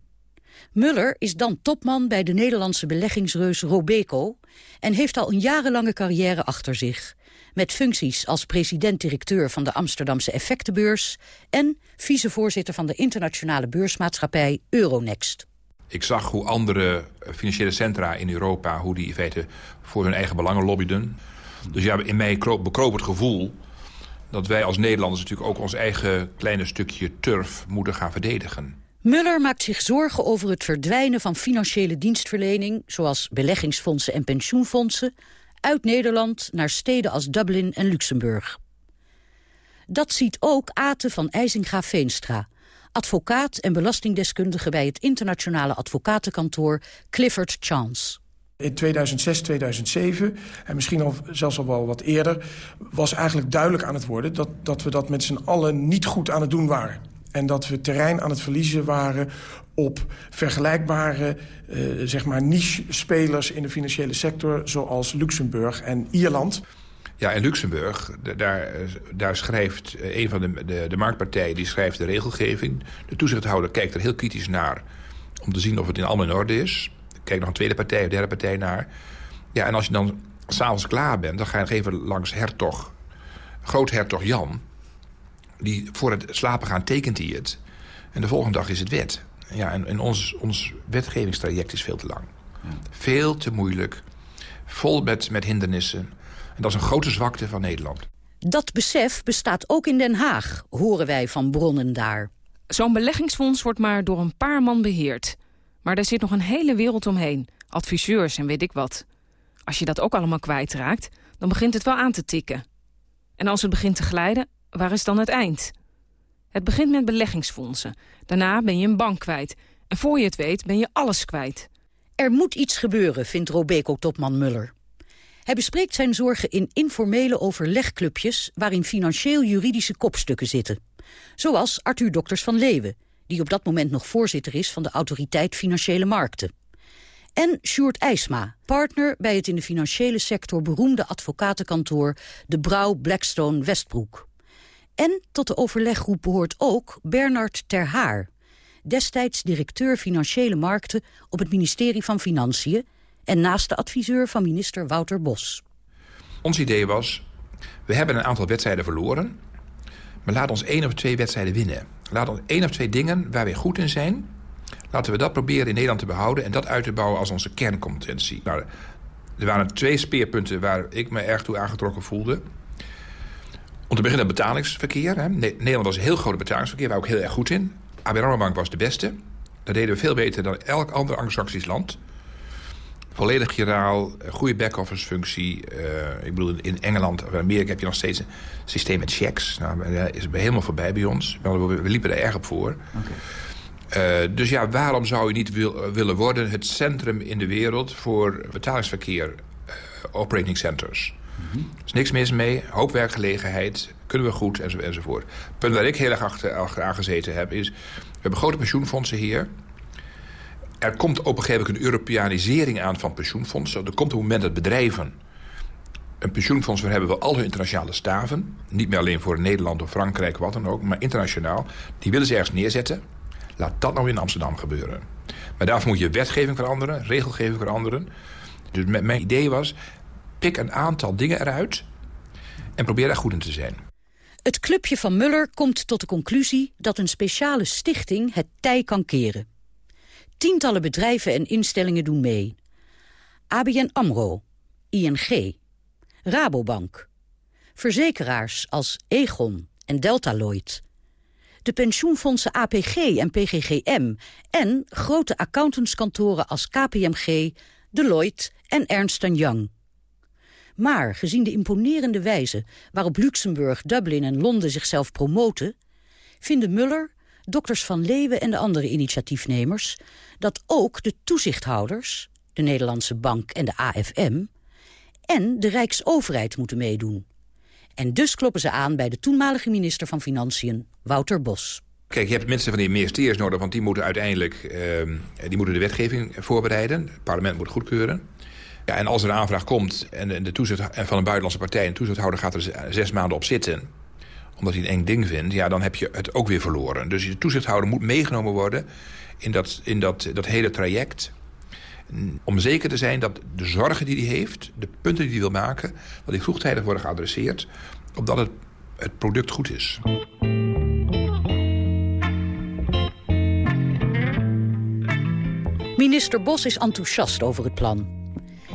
Muller is dan topman bij de Nederlandse beleggingsreus Robeco... en heeft al een jarenlange carrière achter zich met functies als president-directeur van de Amsterdamse Effectenbeurs en vicevoorzitter van de internationale beursmaatschappij Euronext. Ik zag hoe andere financiële centra in Europa, hoe die in feite voor hun eigen belangen lobbyden. Dus ja, in mij bekroop het gevoel dat wij als Nederlanders natuurlijk ook ons eigen kleine stukje turf moeten gaan verdedigen. Muller maakt zich zorgen over het verdwijnen van financiële dienstverlening... zoals beleggingsfondsen en pensioenfondsen uit Nederland naar steden als Dublin en Luxemburg. Dat ziet ook Ate van IJzinga-Veenstra, advocaat en belastingdeskundige bij het internationale advocatenkantoor Clifford Chance. In 2006, 2007 en misschien al, zelfs al wel wat eerder... was eigenlijk duidelijk aan het worden dat, dat we dat met z'n allen niet goed aan het doen waren. En dat we terrein aan het verliezen waren op vergelijkbare uh, zeg maar niche-spelers in de financiële sector... zoals Luxemburg en Ierland. Ja, in Luxemburg, daar, daar schrijft een van de, de, de marktpartijen... die schrijft de regelgeving. De toezichthouder kijkt er heel kritisch naar... om te zien of het in allemaal in orde is. Kijkt nog een tweede partij of derde partij naar. Ja, en als je dan s'avonds klaar bent... dan ga je nog even langs hertog, groothertog Jan... die voor het slapen gaan tekent hij het. En de volgende dag is het wet. Ja, en, en ons, ons wetgevingstraject is veel te lang. Veel te moeilijk. Vol met, met hindernissen. En dat is een grote zwakte van Nederland. Dat besef bestaat ook in Den Haag, horen wij van bronnen daar. Zo'n beleggingsfonds wordt maar door een paar man beheerd. Maar daar zit nog een hele wereld omheen. Adviseurs en weet ik wat. Als je dat ook allemaal kwijtraakt, dan begint het wel aan te tikken. En als het begint te glijden, waar is dan het eind? Het begint met beleggingsfondsen. Daarna ben je een bank kwijt. En voor je het weet ben je alles kwijt. Er moet iets gebeuren, vindt Robeco-topman Muller. Hij bespreekt zijn zorgen in informele overlegclubjes... waarin financieel-juridische kopstukken zitten. Zoals Arthur Dokters van Leeuwen... die op dat moment nog voorzitter is van de Autoriteit Financiële Markten. En Sjoerd IJsma, partner bij het in de financiële sector... beroemde advocatenkantoor De Brouw Blackstone Westbroek. En tot de overleggroep behoort ook Bernard Terhaar... destijds directeur Financiële Markten op het ministerie van Financiën... en naast de adviseur van minister Wouter Bos. Ons idee was, we hebben een aantal wedstrijden verloren... maar laat ons één of twee wedstrijden winnen. Laat ons één of twee dingen waar wij goed in zijn... laten we dat proberen in Nederland te behouden... en dat uit te bouwen als onze kerncompetentie. Nou, er waren twee speerpunten waar ik me erg toe aangetrokken voelde... Om te beginnen betalingsverkeer. Hè. Nederland was een heel groot betalingsverkeer, waar we ook heel erg goed in. ABN AMRO Bank was de beste. Dat deden we veel beter dan elk ander anglo-saxisch land. Volledig giraal, goede back-office functie. Uh, ik bedoel, in Engeland of Amerika heb je nog steeds een systeem met checks. Nou, dat is helemaal voorbij bij ons. We, liepen er erg op voor. Okay. Uh, dus ja, waarom zou je niet wil, willen worden het centrum in de wereld voor betalingsverkeer, uh, operating centers? Er is niks mis mee, hoop werkgelegenheid, kunnen we goed enzo, enzovoort. Het punt waar ik heel erg achter, achter aangezeten heb is... we hebben grote pensioenfondsen hier. Er komt op een gegeven moment een Europeanisering aan van pensioenfondsen. Er komt een moment dat bedrijven een pensioenfonds waar hebben we al hun internationale staven. Niet meer alleen voor Nederland of Frankrijk, wat dan ook, maar internationaal. Die willen ze ergens neerzetten. Laat dat nou in Amsterdam gebeuren. Maar daarvoor moet je wetgeving veranderen, regelgeving veranderen. Dus mijn idee was, pik een aantal dingen eruit en probeer daar goed in te zijn. Het clubje van Muller komt tot de conclusie dat een speciale stichting het tij kan keren. Tientallen bedrijven en instellingen doen mee. ABN AMRO, ING, Rabobank, verzekeraars als Egon en Deltaloid, de pensioenfondsen APG en PGGM en grote accountantskantoren als KPMG, Deloitte en Ernst Young. Maar gezien de imponerende wijze waarop Luxemburg, Dublin en Londen zichzelf promoten... vinden Muller, dokters van Leeuwen en de andere initiatiefnemers... dat ook de toezichthouders, de Nederlandse Bank en de AFM... en de Rijksoverheid moeten meedoen. En dus kloppen ze aan bij de toenmalige minister van Financiën, Wouter Bos. Kijk, je hebt mensen van die ministeries nodig... want die moeten uiteindelijk uh, die moeten de wetgeving voorbereiden. Het parlement moet goedkeuren. Ja, en als er een aanvraag komt en de toezicht en van een buitenlandse partij... en de toezichthouder gaat er zes maanden op zitten omdat hij een eng ding vindt, ja, dan heb je het ook weer verloren. Dus de toezichthouder moet meegenomen worden in dat, in dat, dat hele traject. Om zeker te zijn dat de zorgen die hij heeft, de punten die hij wil maken... dat die vroegtijdig worden geadresseerd, opdat het, het product goed is. Minister Bos is enthousiast over het plan.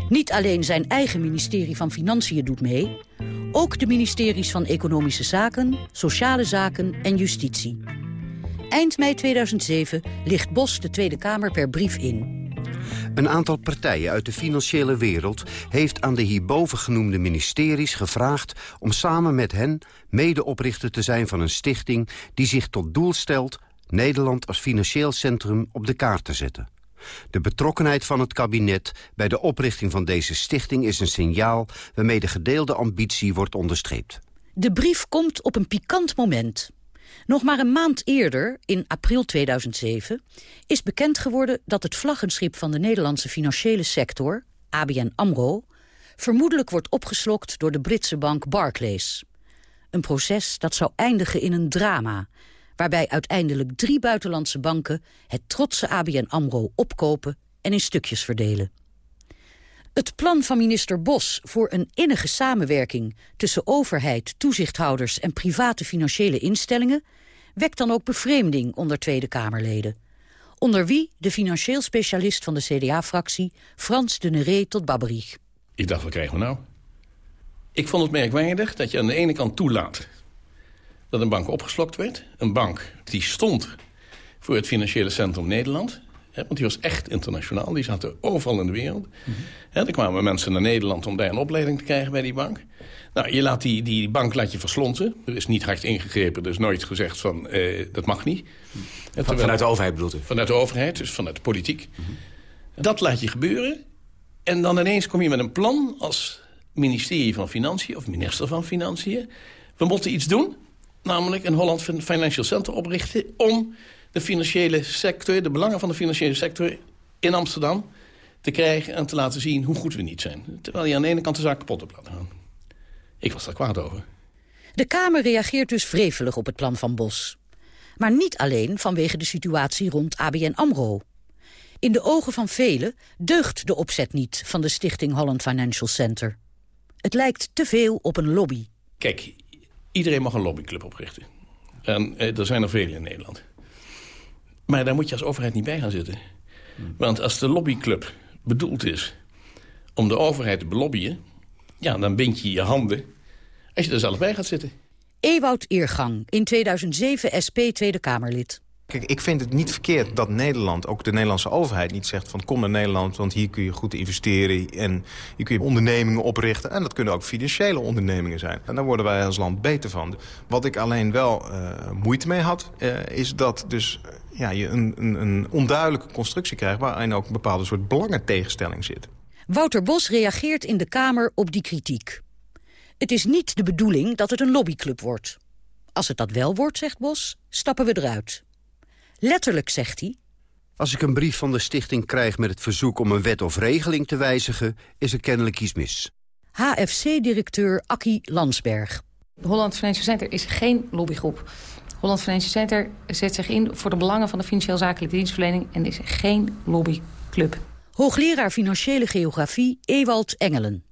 Niet alleen zijn eigen ministerie van Financiën doet mee... ook de ministeries van Economische Zaken, Sociale Zaken en Justitie. Eind mei 2007 ligt Bos de Tweede Kamer per brief in. Een aantal partijen uit de financiële wereld heeft aan de hierboven genoemde ministeries gevraagd om samen met hen medeoprichter te zijn van een stichting die zich tot doel stelt Nederland als financieel centrum op de kaart te zetten. De betrokkenheid van het kabinet bij de oprichting van deze stichting is een signaal waarmee de gedeelde ambitie wordt onderstreept. De brief komt op een pikant moment. Nog maar een maand eerder, in april 2007, is bekend geworden dat het vlaggenschip van de Nederlandse financiële sector, ABN AMRO, vermoedelijk wordt opgeslokt door de Britse bank Barclays. Een proces dat zou eindigen in een drama... waarbij uiteindelijk drie buitenlandse banken het trotse ABN AMRO opkopen en in stukjes verdelen. Het plan van minister Bos voor een innige samenwerking... tussen overheid, toezichthouders en private financiële instellingen... wekt dan ook bevreemding onder Tweede Kamerleden. Onder wie de financieel specialist van de CDA-fractie... Frans de Neré tot Babberich. Ik dacht, wat krijgen we nou? Ik vond het merkwaardig dat je aan de ene kant toelaat... dat een bank opgeslokt werd. Een bank die stond voor het financiële centrum Nederland... want die was echt internationaal, die zaten overal in de wereld. Mm er kwamen mensen naar Nederland om daar een opleiding te krijgen bij die bank. Nou, je laat die, die bank laat je verslonsen. Er is niet hard ingegrepen, er is nooit gezegd van eh, dat mag niet. Van, vanuit de overheid bedoelt u? Vanuit de overheid, dus vanuit de politiek. Dat laat je gebeuren. En dan ineens kom je met een plan als ministerie van Financiën... of minister van Financiën. We moeten iets doen, namelijk een Holland Financial Center oprichten... om de financiële sector, de belangen van de financiële sector in Amsterdam te krijgen en te laten zien hoe goed we niet zijn. Terwijl je aan de ene kant de zaak kapot hebt laten gaan. Ik was daar kwaad over. De Kamer reageert dus wrevelig op het plan van Bos. Maar niet alleen vanwege de situatie rond ABN AMRO. In de ogen van velen deugt de opzet niet van de stichting Holland Financial Center. Het lijkt te veel op een lobby. Kijk, iedereen mag een lobbyclub oprichten. En eh, er zijn er vele in Nederland. Maar daar moet je als overheid niet bij gaan zitten. Want als de lobbyclub bedoeld is om de overheid te belobbyen... ja, dan bind je je handen als je er zelf bij gaat zitten. Ewout Eergang, in 2007 SP Tweede Kamerlid. Kijk, ik vind het niet verkeerd dat Nederland, ook de Nederlandse overheid... niet zegt van kom naar Nederland, want hier kun je goed investeren... en hier kun je ondernemingen oprichten. En dat kunnen ook financiële ondernemingen zijn. En daar worden wij als land beter van. Wat ik alleen wel uh, moeite mee had, uh, is dat dus ja, je een, een, een onduidelijke constructie krijgt... waarin ook een bepaalde soort belangentegenstelling zit. Wouter Bos reageert in de Kamer op die kritiek. Het is niet de bedoeling dat het een lobbyclub wordt. Als het dat wel wordt, zegt Bos, stappen we eruit. Letterlijk zegt hij... Als ik een brief van de stichting krijg met het verzoek om een wet of regeling te wijzigen... is er kennelijk iets mis. HFC-directeur Akkie Landsberg. Holland Financial Center is geen lobbygroep. Holland Financial Center zet zich in voor de belangen van de financieel zakelijke dienstverlening... en is geen lobbyclub. Hoogleraar Financiële Geografie Ewald Engelen.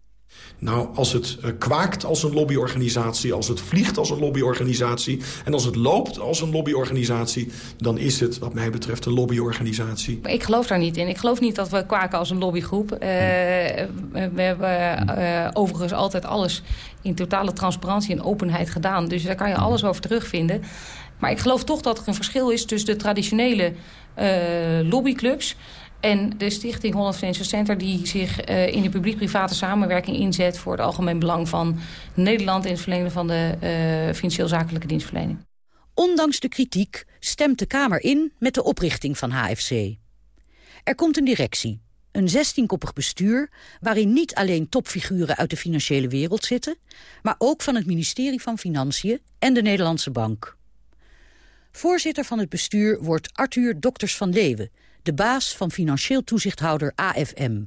Nou, als het uh, kwaakt als een lobbyorganisatie, als het vliegt als een lobbyorganisatie... en als het loopt als een lobbyorganisatie... dan is het, wat mij betreft, een lobbyorganisatie. Ik geloof daar niet in. Ik geloof niet dat we kwaken als een lobbygroep. Uh, we hebben uh, overigens altijd alles in totale transparantie en openheid gedaan. Dus daar kan je alles over terugvinden. Maar ik geloof toch dat er een verschil is tussen de traditionele lobbyclubs... En de stichting Holland Financial Center... die zich uh, in de publiek-private samenwerking inzet... voor het algemeen belang van Nederland... in het verlenen van de uh, financieel-zakelijke dienstverlening. Ondanks de kritiek stemt de Kamer in met de oprichting van HFC. Er komt een directie, een zestienkoppig bestuur... waarin niet alleen topfiguren uit de financiële wereld zitten... maar ook van het ministerie van Financiën en de Nederlandse Bank. Voorzitter van het bestuur wordt Arthur Dokters van Leeuwen de baas van financieel toezichthouder AFM.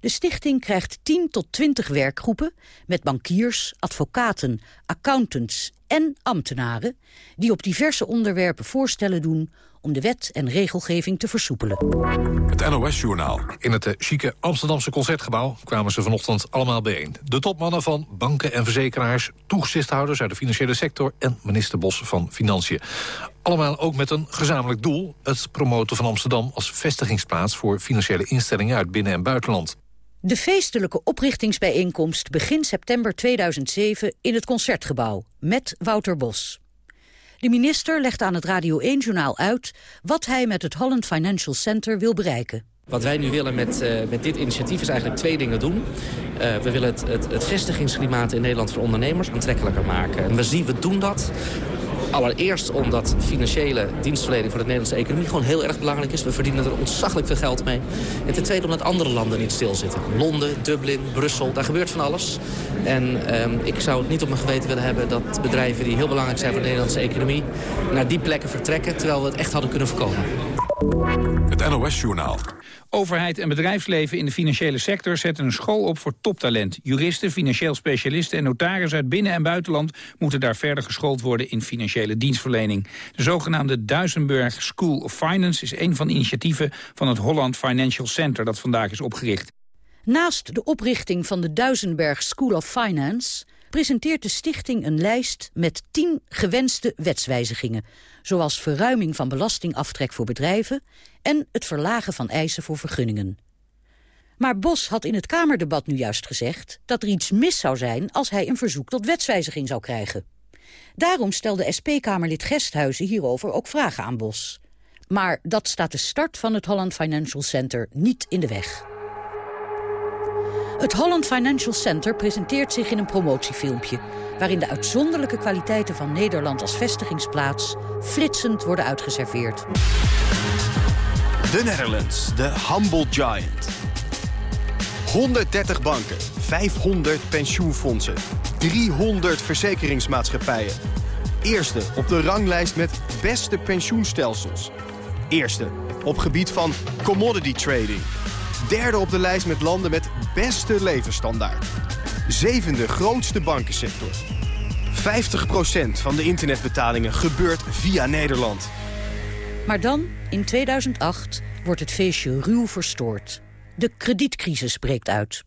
De stichting krijgt 10 tot 20 werkgroepen met bankiers, advocaten, accountants en ambtenaren... die op diverse onderwerpen voorstellen doen om de wet en regelgeving te versoepelen. Het NOS-journaal. In het chique Amsterdamse Concertgebouw kwamen ze vanochtend allemaal bijeen. De topmannen van banken en verzekeraars, toezichthouders uit de financiële sector... en minister Bos van Financiën. Allemaal ook met een gezamenlijk doel... het promoten van Amsterdam als vestigingsplaats... voor financiële instellingen uit binnen- en buitenland. De feestelijke oprichtingsbijeenkomst begin september 2007 in het Concertgebouw met Wouter Bos. De minister legt aan het Radio 1-journaal uit wat hij met het Holland Financial Center wil bereiken. Wat wij nu willen met, uh, met dit initiatief is eigenlijk twee dingen doen. Uh, we willen het, het, het vestigingsklimaat in Nederland voor ondernemers aantrekkelijker maken. En we zien, we doen dat Allereerst omdat financiële dienstverlening voor de Nederlandse economie gewoon heel erg belangrijk is. We verdienen er ontzaglijk veel geld mee. En ten tweede omdat andere landen niet stilzitten. Londen, Dublin, Brussel, daar gebeurt van alles. En um, ik zou het niet op mijn geweten willen hebben dat bedrijven die heel belangrijk zijn voor de Nederlandse economie naar die plekken vertrekken, terwijl we het echt hadden kunnen voorkomen. Het NOS-journaal. Overheid en bedrijfsleven in de financiële sector zetten een school op voor toptalent. Juristen, financieel specialisten en notarissen uit binnen- en buitenland... moeten daar verder geschoold worden in financiële dienstverlening. De zogenaamde Duisenberg School of Finance is een van de initiatieven... van het Holland Financial Center dat vandaag is opgericht. Naast de oprichting van de Duisenberg School of Finance presenteert de stichting een lijst met tien gewenste wetswijzigingen, zoals verruiming van belastingaftrek voor bedrijven en het verlagen van eisen voor vergunningen. Maar Bos had in het Kamerdebat nu juist gezegd dat er iets mis zou zijn als hij een verzoek tot wetswijziging zou krijgen. Daarom stelde SP-Kamerlid Gesthuizen hierover ook vragen aan Bos. Maar dat staat de start van het Holland Financial Center niet in de weg. Het Holland Financial Center presenteert zich in een promotiefilmpje... waarin de uitzonderlijke kwaliteiten van Nederland als vestigingsplaats... flitsend worden uitgeserveerd. The Netherlands, de humble giant. 130 banken, 500 pensioenfondsen, 300 verzekeringsmaatschappijen. Eerste op de ranglijst met beste pensioenstelsels. Eerste op gebied van commodity trading. Derde op de lijst met landen met beste levensstandaard. Zevende grootste bankensector. 50% van de internetbetalingen gebeurt via Nederland. Maar dan, in 2008, wordt het feestje ruw verstoord. De kredietcrisis breekt uit.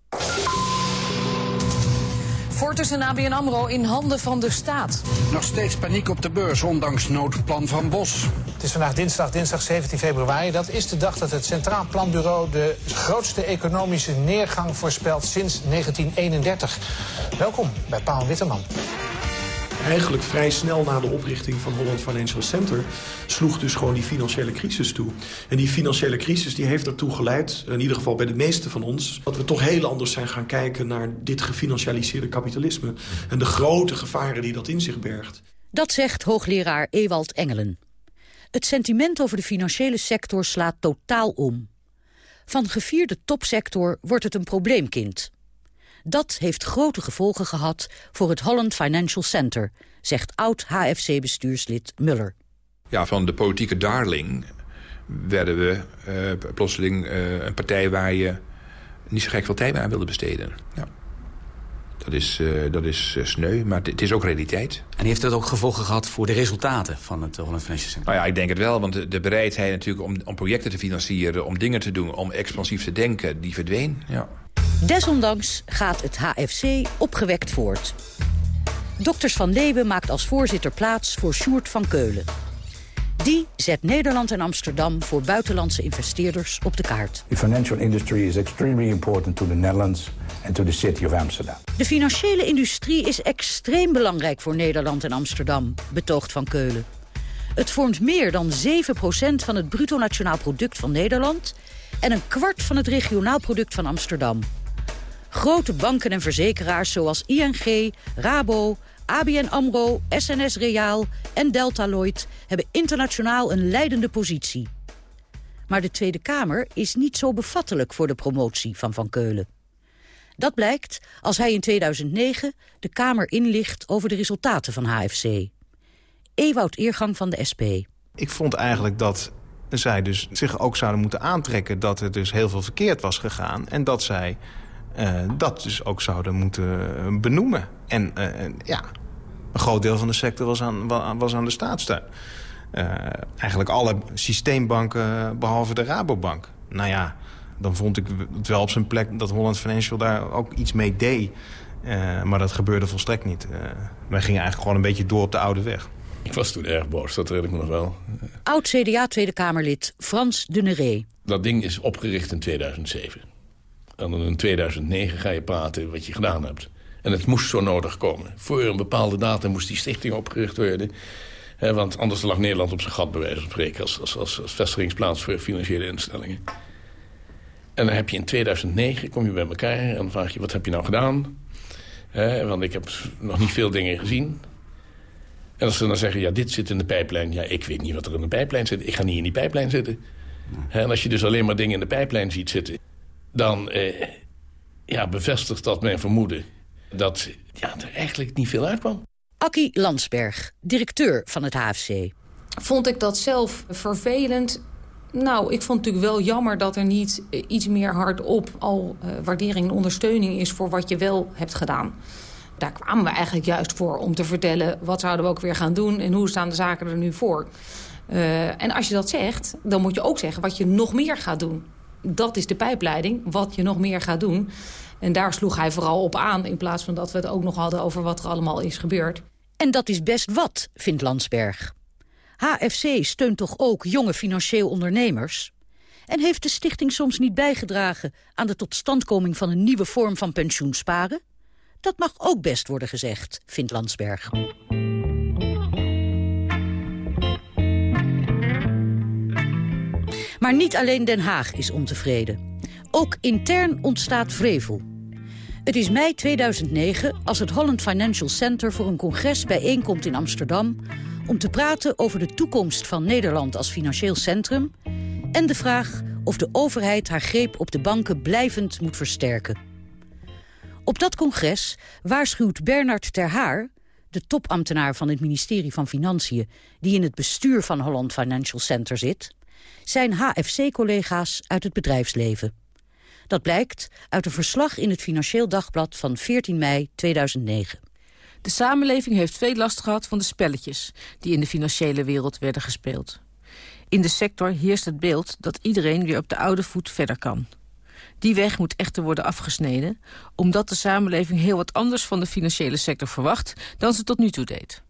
Fortis en ABN AMRO in handen van de staat. Nog steeds paniek op de beurs, ondanks noodplan van Bos. Het is vandaag dinsdag, dinsdag 17 februari. Dat is de dag dat het Centraal Planbureau de grootste economische neergang voorspelt sinds 1931. Welkom bij Paul Witteman. Eigenlijk vrij snel na de oprichting van Holland Financial Center... sloeg dus gewoon die financiële crisis toe. En die financiële crisis die heeft ertoe geleid, in ieder geval bij de meeste van ons... dat we toch heel anders zijn gaan kijken naar dit gefinancialiseerde kapitalisme... en de grote gevaren die dat in zich bergt. Dat zegt hoogleraar Ewald Engelen. Het sentiment over de financiële sector slaat totaal om. Van gevierde topsector wordt het een probleemkind. Dat heeft grote gevolgen gehad voor het Holland Financial Center, zegt oud-HFC-bestuurslid Muller. Ja, van de politieke darling werden we uh, plotseling uh, een partij waar je niet zo gek veel tijd aan wilde besteden. Ja. Dat is, uh, dat is sneu, maar het is ook realiteit. En heeft dat ook gevolgen gehad voor de resultaten van het Holland Financial Center? Nou ja, ik denk het wel, want de, de bereidheid natuurlijk om, om projecten te financieren... om dingen te doen, om expansief te denken, die verdween. Ja. Desondanks gaat het HFC opgewekt voort. Dokters van Leeuwen maakt als voorzitter plaats voor Sjoerd van Keulen. Die zet Nederland en Amsterdam voor buitenlandse investeerders op de kaart. The financial industry is extremely important to the Netherlands and to the city of Amsterdam. De financiële industrie is extreem belangrijk voor Nederland en Amsterdam, betoogt Van Keulen. Het vormt meer dan 7% van het bruto nationaal product van Nederland... en een kwart van het regionaal product van Amsterdam. Grote banken en verzekeraars zoals ING, Rabo, ABN AMRO, SNS Reaal en Deltaloid hebben internationaal een leidende positie. Maar de Tweede Kamer is niet zo bevattelijk voor de promotie van Van Keulen. Dat blijkt als hij in 2009 de Kamer inlicht over de resultaten van HFC. Ewout Eergang van de SP. Ik vond eigenlijk dat zij dus zich ook zouden moeten aantrekken... dat er dus heel veel verkeerd was gegaan. En dat zij uh, dat dus ook zouden moeten benoemen. En uh, ja, een groot deel van de sector was aan, was aan de staatssteun. Eigenlijk alle systeembanken behalve de Rabobank. Nou ja, dan vond ik het wel op zijn plek dat Holland Financial daar ook iets mee deed. maar dat gebeurde volstrekt niet. wij gingen eigenlijk gewoon een beetje door op de oude weg. Ik was toen erg boos, dat weet ik me nog wel. Oud-CDA Tweede Kamerlid Frans Dunneré. Dat ding is opgericht in 2007. En dan in 2009 ga je praten wat je gedaan hebt. En het moest zo nodig komen. Voor een bepaalde datum moest die stichting opgericht worden. want anders lag Nederland op zijn gat, bij wijze van spreken... Als, als, als, als vestigingsplaats voor financiële instellingen. En dan heb je in 2009, kom je bij elkaar en dan vraag je... wat heb je nou gedaan? want ik heb nog niet veel dingen gezien. En als ze dan zeggen, ja, dit zit in de pijplijn... ja, ik weet niet wat er in de pijplijn zit. Ik ga niet in die pijplijn zitten. En als je dus alleen maar dingen in de pijplijn ziet zitten... dan eh, ja, bevestigt dat mijn vermoeden dat ja, er eigenlijk niet veel uitkwam. Akkie Landsberg, directeur van het HFC. Vond ik dat zelf vervelend? Nou, ik vond het natuurlijk wel jammer dat er niet eh, iets meer hardop al uh, waardering en ondersteuning is voor wat je wel hebt gedaan. Daar kwamen we eigenlijk juist voor om te vertellen wat zouden we ook weer gaan doen en hoe staan de zaken er nu voor. Uh, en als je dat zegt, dan moet je ook zeggen wat je nog meer gaat doen. Dat is de pijpleiding, wat je nog meer gaat doen. En daar sloeg hij vooral op aan, in plaats van dat we het ook nog hadden over wat er allemaal is gebeurd. En dat is best wat, vindt Landsberg. HFC steunt toch ook jonge financieel ondernemers? En heeft de stichting soms niet bijgedragen aan de totstandkoming van een nieuwe vorm van pensioensparen? Dat mag ook best worden gezegd, vindt Landsberg. Maar niet alleen Den Haag is ontevreden. Ook intern ontstaat vrevel. Het is mei 2009 als het Holland Financial Center voor een congres bijeenkomt in Amsterdam... om te praten over de toekomst van Nederland als financieel centrum... en de vraag of de overheid haar greep op de banken blijvend moet versterken. Op dat congres waarschuwt Bernard Ter Haar, de topambtenaar van het ministerie van Financiën... die in het bestuur van Holland Financial Center zit... zijn HFC-collega's uit het bedrijfsleven. Dat blijkt uit een verslag in het Financieel Dagblad van 14 mei 2009. De samenleving heeft veel last gehad van de spelletjes... die in de financiële wereld werden gespeeld. In de sector heerst het beeld dat iedereen weer op de oude voet verder kan. Die weg moet echter worden afgesneden... omdat de samenleving heel wat anders van de financiële sector verwacht... dan ze tot nu toe deed.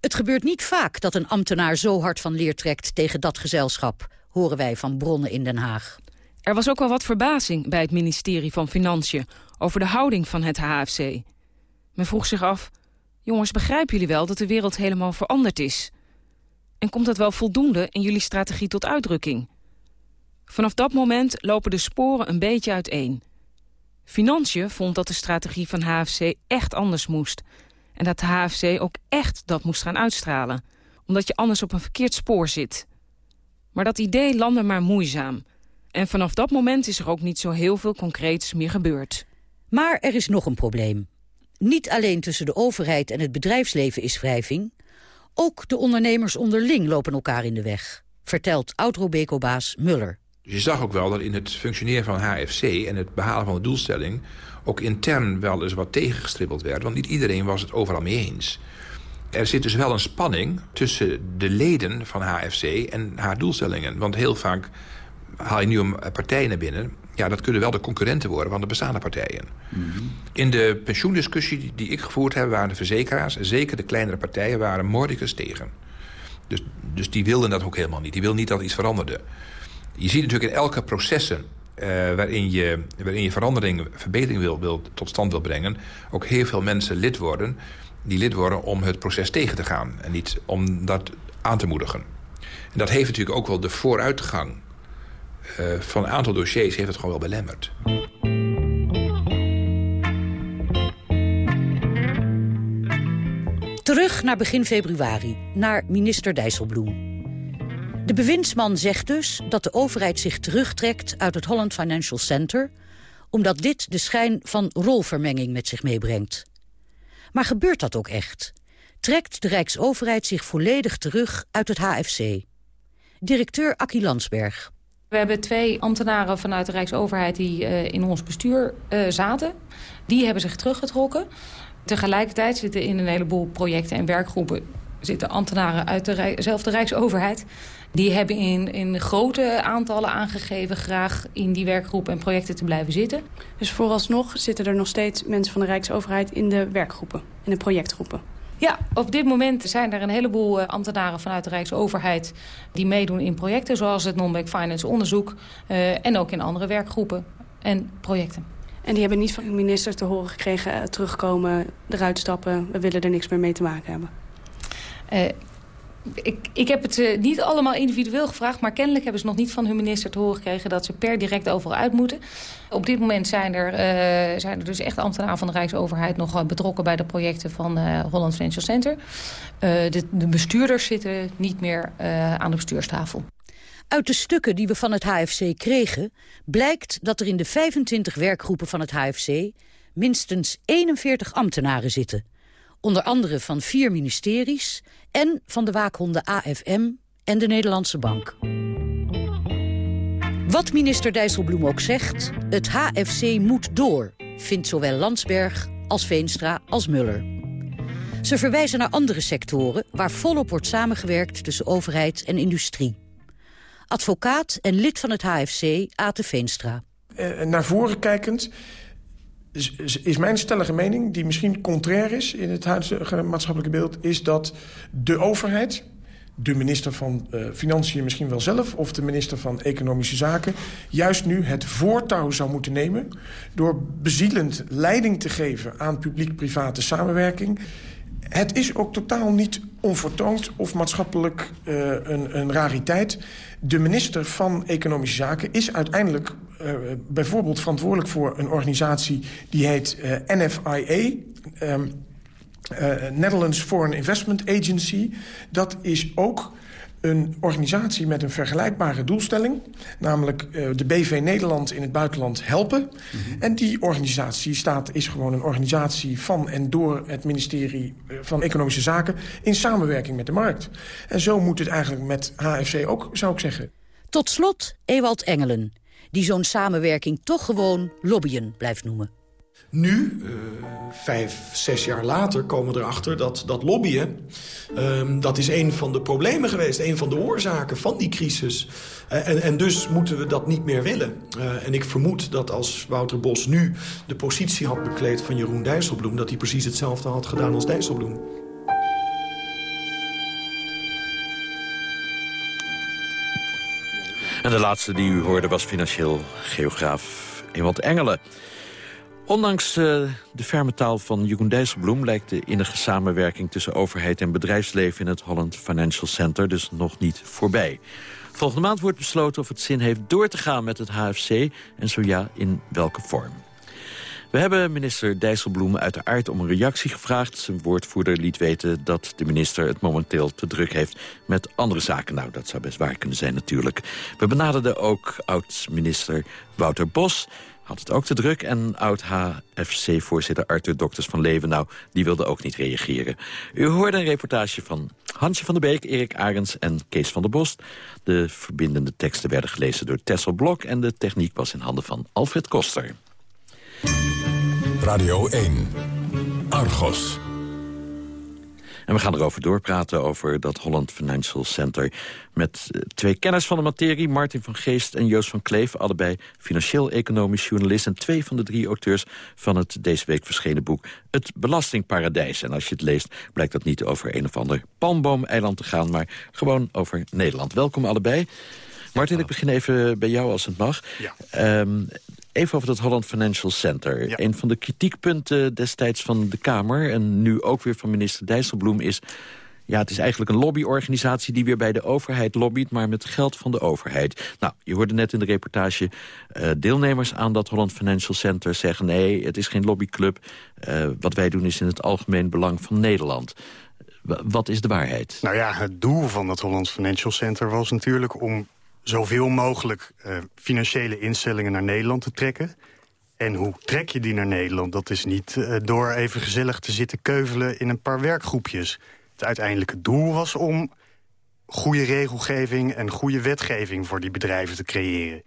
Het gebeurt niet vaak dat een ambtenaar zo hard van leer trekt tegen dat gezelschap... horen wij van bronnen in Den Haag. Er was ook wel wat verbazing bij het ministerie van Financiën... over de houding van het HFC. Men vroeg zich af... jongens, begrijpen jullie wel dat de wereld helemaal veranderd is? En komt dat wel voldoende in jullie strategie tot uitdrukking? Vanaf dat moment lopen de sporen een beetje uiteen. Financiën vond dat de strategie van HFC echt anders moest... en dat de HFC ook echt dat moest gaan uitstralen... omdat je anders op een verkeerd spoor zit. Maar dat idee landde maar moeizaam... En vanaf dat moment is er ook niet zo heel veel concreets meer gebeurd. Maar er is nog een probleem. Niet alleen tussen de overheid en het bedrijfsleven is wrijving... ook de ondernemers onderling lopen elkaar in de weg... vertelt oud-Robeco-baas Muller. Dus je zag ook wel dat in het functioneren van HFC en het behalen van de doelstelling... ook intern wel eens wat tegengestribbeld werd. Want niet iedereen was het overal mee eens. Er zit dus wel een spanning tussen de leden van HFC en haar doelstellingen. Want heel vaak haal je nieuwe partijen naar binnen... ja, dat kunnen wel de concurrenten worden van de bestaande partijen. In de pensioendiscussie die ik gevoerd heb... waren de verzekeraars, zeker de kleinere partijen... waren mordicus tegen. Dus, dus die wilden dat ook helemaal niet. Die wilden niet dat iets veranderde. Je ziet natuurlijk in elke processen... Uh, waarin, je, waarin je verandering, verbetering wil, wil, tot stand wil brengen... ook heel veel mensen lid worden... die lid worden om het proces tegen te gaan... en niet om dat aan te moedigen. En dat heeft natuurlijk ook wel de vooruitgang uh, van een aantal dossiers heeft het gewoon wel belemmerd. Terug naar begin februari, naar minister Dijsselbloem. De bewindsman zegt dus dat de overheid zich terugtrekt uit het Holland Financial Center... omdat dit de schijn van rolvermenging met zich meebrengt. Maar gebeurt dat ook echt? Trekt de Rijksoverheid zich volledig terug uit het HFC? Directeur Akkie Landsberg. We hebben twee ambtenaren vanuit de Rijksoverheid die uh, in ons bestuur uh, zaten. Die hebben zich teruggetrokken. Tegelijkertijd zitten in een heleboel projecten en werkgroepen... zitten ambtenaren uit dezelfde Rijksoverheid. Die hebben in, in grote aantallen aangegeven... graag in die werkgroepen en projecten te blijven zitten. Dus vooralsnog zitten er nog steeds mensen van de Rijksoverheid... in de werkgroepen, in de projectgroepen? Ja, op dit moment zijn er een heleboel ambtenaren vanuit de Rijksoverheid... die meedoen in projecten zoals het non-bank finance onderzoek... Uh, en ook in andere werkgroepen en projecten. En die hebben niet van de minister te horen gekregen... Uh, terugkomen, eruit stappen, we willen er niks meer mee te maken hebben? Uh, ik, ik heb het uh, niet allemaal individueel gevraagd... maar kennelijk hebben ze nog niet van hun minister te horen gekregen... dat ze per direct overal uit moeten. Op dit moment zijn er, uh, zijn er dus echt ambtenaren van de Rijksoverheid... nog uh, betrokken bij de projecten van Holland Financial Center. De, de, bestuurders zitten niet meer aan de bestuurstafel. Uit de stukken die we van het HFC kregen... blijkt dat er in de 25 werkgroepen van het HFC... minstens 41 ambtenaren zitten onder andere van vier ministeries en van de waakhonden AFM en de Nederlandse Bank. Wat minister Dijsselbloem ook zegt, het HFC moet door, vindt zowel Landsberg als Veenstra als Muller. Ze verwijzen naar andere sectoren waar volop wordt samengewerkt tussen overheid en industrie. Advocaat en lid van het HFC, Ate Veenstra. Uh, naar voren kijkend is, mijn stellige mening, die misschien contrair is in het huidige maatschappelijke beeld... is dat de overheid, de minister van uh, Financiën misschien wel zelf... of de minister van Economische Zaken... juist nu het voortouw zou moeten nemen... door bezielend leiding te geven aan publiek-private samenwerking... Het is ook totaal niet onvertoond of maatschappelijk uh, een, een rariteit. De minister van Economische Zaken is uiteindelijk uh, bijvoorbeeld verantwoordelijk voor een organisatie die heet uh, NFIA... Um, Netherlands Foreign Investment Agency. Dat is ook een organisatie met een vergelijkbare doelstelling. Namelijk uh, de BV Nederland in het buitenland helpen. Mm -hmm. En die organisatie staat, is gewoon een organisatie van en door het ministerie van Economische Zaken... in samenwerking met de markt. En zo moet het eigenlijk met HFC ook, zou ik zeggen. Tot slot Ewald Engelen, die zo'n samenwerking toch gewoon lobbyen blijft noemen. Nu, uh, vijf, zes jaar later, komen we erachter dat, dat lobbyen... Uh, dat is een van de problemen geweest, een van de oorzaken van die crisis. Uh, en, en dus moeten we dat niet meer willen. Uh, en ik vermoed dat als Wouter Bos nu de positie had bekleed van Jeroen Dijsselbloem... dat hij precies hetzelfde had gedaan als Dijsselbloem. En de laatste die u hoorde was financieel geograaf Ewald Engelen. Ondanks uh, de ferme taal van Jeroen Dijsselbloem... lijkt de innige samenwerking tussen overheid en bedrijfsleven... in het Holland Financial Center dus nog niet voorbij. Volgende maand wordt besloten of het zin heeft door te gaan met het HFC... en zo ja, in welke vorm. We hebben minister Dijsselbloem uiteraard om een reactie gevraagd. Zijn woordvoerder liet weten dat de minister het momenteel te druk heeft met andere zaken. Nou, dat zou best waar kunnen zijn natuurlijk. We benaderden ook oud-minister Wouter Bos had het ook te druk. En oud-HFC-voorzitter Arthur Dokters van Leven, nou, die wilde ook niet reageren. U hoorde een reportage van Hansje van der Beek, Erik Arends en Kees van der Bos. De verbindende teksten werden gelezen door Tessel Blok... en de techniek was in handen van Alfred Koster. Radio 1. Argos. En we gaan erover doorpraten, over dat Holland Financial Center... met twee kenners van de materie, Martin van Geest en Joost van Kleef... allebei financieel-economisch journalist... en twee van de drie auteurs van het deze week verschenen boek... Het Belastingparadijs. En als je het leest, blijkt dat niet over een of ander palmboom-eiland te gaan... maar gewoon over Nederland. Welkom allebei. Martin, ik begin even bij jou als het mag. Ja. Um, Even over het Holland Financial Center. Ja. Een van de kritiekpunten destijds van de Kamer... en nu ook weer van minister Dijsselbloem is... Ja, het is eigenlijk een lobbyorganisatie die weer bij de overheid lobbyt... maar met geld van de overheid. Nou, je hoorde net in de reportage uh, deelnemers aan dat Holland Financial Center zeggen... nee, het is geen lobbyclub. Uh, wat wij doen is in het algemeen belang van Nederland. Wat is de waarheid? Nou ja, het doel van het Holland Financial Center was natuurlijk om zoveel mogelijk uh, financiële instellingen naar Nederland te trekken. En hoe trek je die naar Nederland? Dat is niet uh, door even gezellig te zitten keuvelen in een paar werkgroepjes. Het uiteindelijke doel was om goede regelgeving en goede wetgeving voor die bedrijven te creëren.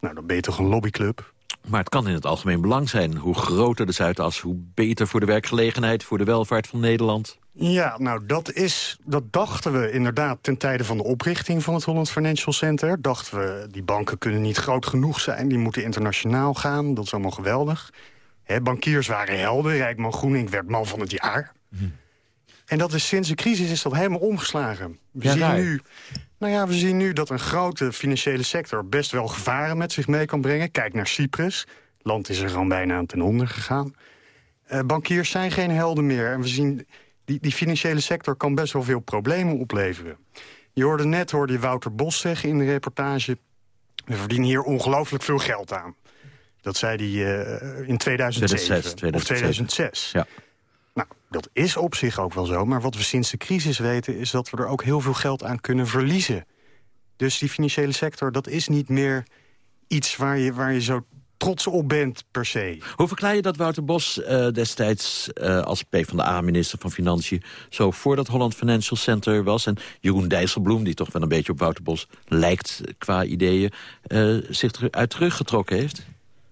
Nou, dan ben je toch een lobbyclub? Maar het kan in het algemeen belang zijn. Hoe groter de Zuidas, hoe beter voor de werkgelegenheid... voor de welvaart van Nederland. Ja, nou dat, is, dat dachten we inderdaad ten tijde van de oprichting van het Holland Financial Center. Dachten we, die banken kunnen niet groot genoeg zijn, die moeten internationaal gaan. Dat is allemaal geweldig. Bankiers waren helden, Rijkman Groening werd man van het jaar. Hm. En dat is sinds de crisis is dat helemaal omgeslagen. We, ja, zien nu, nou ja, we zien nu dat een grote financiële sector best wel gevaren met zich mee kan brengen. Kijk naar Cyprus. Het land is er gewoon bijna aan ten onder gegaan. Uh, bankiers zijn geen helden meer. En we zien die, die financiële sector kan best wel veel problemen opleveren. Je hoorde net, hoorde je Wouter Bos zeggen in de reportage... we verdienen hier ongelooflijk veel geld aan. Dat zei hij uh, in 2007 2006, of 2006. Ja. Nou, dat is op zich ook wel zo. Maar wat we sinds de crisis weten... is dat we er ook heel veel geld aan kunnen verliezen. Dus die financiële sector, dat is niet meer iets waar je, waar je zo trots op bent per se. Hoe verklaar je dat Wouter Bos uh, destijds uh, als PvdA-minister van Financiën... zo voor dat Holland Financial Center was... en Jeroen Dijsselbloem, die toch wel een beetje op Wouter Bos lijkt qua ideeën... Uh, zich eruit teruggetrokken heeft?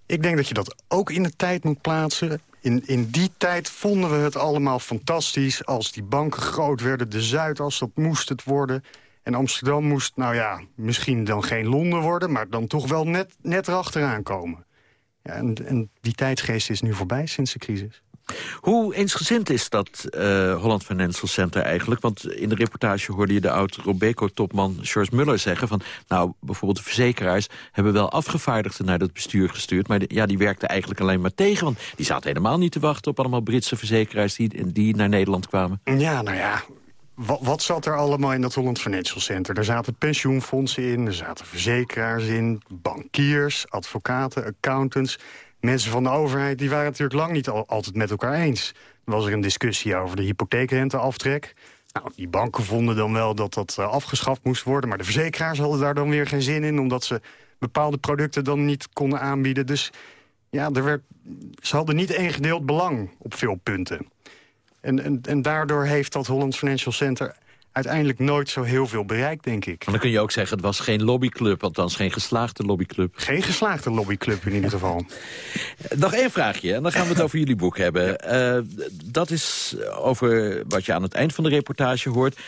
Ik denk dat je dat ook in de tijd moet plaatsen. In, in die tijd vonden we het allemaal fantastisch. Als die banken groot werden, de Zuidas, dat moest het worden... En Amsterdam moest, nou ja, misschien dan geen Londen worden... maar dan toch wel net, net erachteraan komen. Ja, en, en die tijdsgeest is nu voorbij sinds de crisis. Hoe eensgezind is dat uh, Holland Financial Center eigenlijk? Want in de reportage hoorde je de oud-Robeco-topman George Muller zeggen... van, nou, bijvoorbeeld de verzekeraars hebben wel afgevaardigden naar dat bestuur gestuurd... maar ja, die werkten eigenlijk alleen maar tegen... want die zaten helemaal niet te wachten op allemaal Britse verzekeraars... die, die naar Nederland kwamen. Ja, nou ja, wat, zat er allemaal in dat Holland Financial Center? Er zaten pensioenfondsen in, er zaten verzekeraars in... bankiers, advocaten, accountants. Mensen van de overheid die waren natuurlijk lang niet altijd met elkaar eens. Was er een discussie over de hypotheekrenteaftrek. Nou, die banken vonden dan wel dat dat uh, afgeschaft moest worden... maar de verzekeraars hadden daar dan weer geen zin in... omdat ze bepaalde producten dan niet konden aanbieden. Dus ja, er werd, ze hadden niet één gedeeld belang op veel punten. En, en, en daardoor heeft dat Holland Financial Center uiteindelijk nooit zo heel veel bereikt, denk ik. Maar dan kun je ook zeggen, het was geen lobbyclub, althans geen geslaagde lobbyclub. Geen geslaagde lobbyclub in ieder geval. Nog één vraagje, en dan gaan we het over jullie boek hebben. Uh, dat is over wat je aan het eind van de reportage hoort.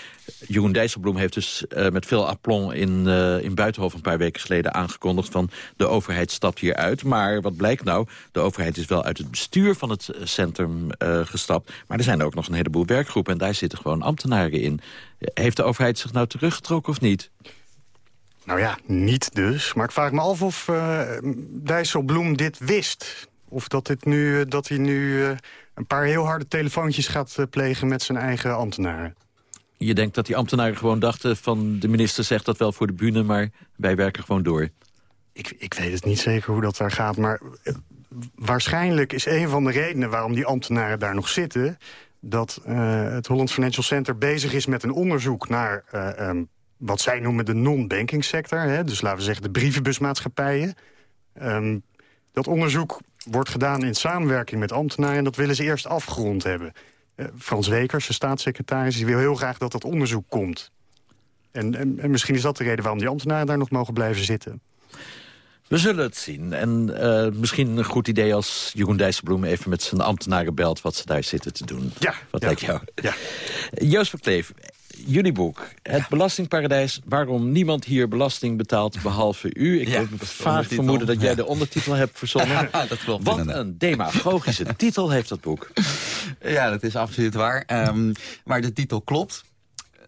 Jeroen Dijsselbloem heeft dus uh, met veel aplomb in, uh, in Buitenhof een paar weken geleden aangekondigd van de overheid stapt hier uit. Maar wat blijkt nou, de overheid is wel uit het bestuur van het centrum gestapt. Maar er zijn ook nog een heleboel werkgroepen en daar zitten gewoon ambtenaren in. Heeft de overheid zich nou teruggetrokken of niet? Nou ja, niet dus. Maar ik vraag me af of uh, Dijsselbloem dit wist. Of dat, dit nu, dat hij nu uh, een paar heel harde telefoontjes gaat uh, plegen met zijn eigen ambtenaren. Je denkt dat die ambtenaren gewoon dachten van... de minister zegt dat wel voor de bühne, maar wij werken gewoon door. Ik, ik weet het niet zeker hoe dat daar gaat, maar... waarschijnlijk is een van de redenen waarom die ambtenaren daar nog zitten dat uh, het Holland Financial Center bezig is met een onderzoek naar... Uh, um, wat zij noemen de non-banking sector. Dus laten we zeggen de brievenbusmaatschappijen. Um, dat onderzoek wordt gedaan in samenwerking met ambtenaren... en dat willen ze eerst afgerond hebben. Uh, Frans Wekers, de staatssecretaris, die wil heel graag dat dat onderzoek komt. En, en misschien is dat de reden waarom die ambtenaren daar nog mogen blijven zitten. We zullen het zien. En uh, misschien een goed idee als Jeroen Dijsselbloem even met zijn ambtenaren belt... wat ze daar zitten te doen. Ja. Wat ja, lijkt jou? Ja. Joost van Kleef, jullie boek. Het ja. belastingparadijs, waarom niemand hier belasting betaalt behalve u. Ik ja, heb vaak vermoeden dat jij de ondertitel hebt verzonnen. <laughs> dat klopt. Wat een demagogische <laughs> titel heeft dat boek. Ja, dat is absoluut waar. Um, maar de titel klopt.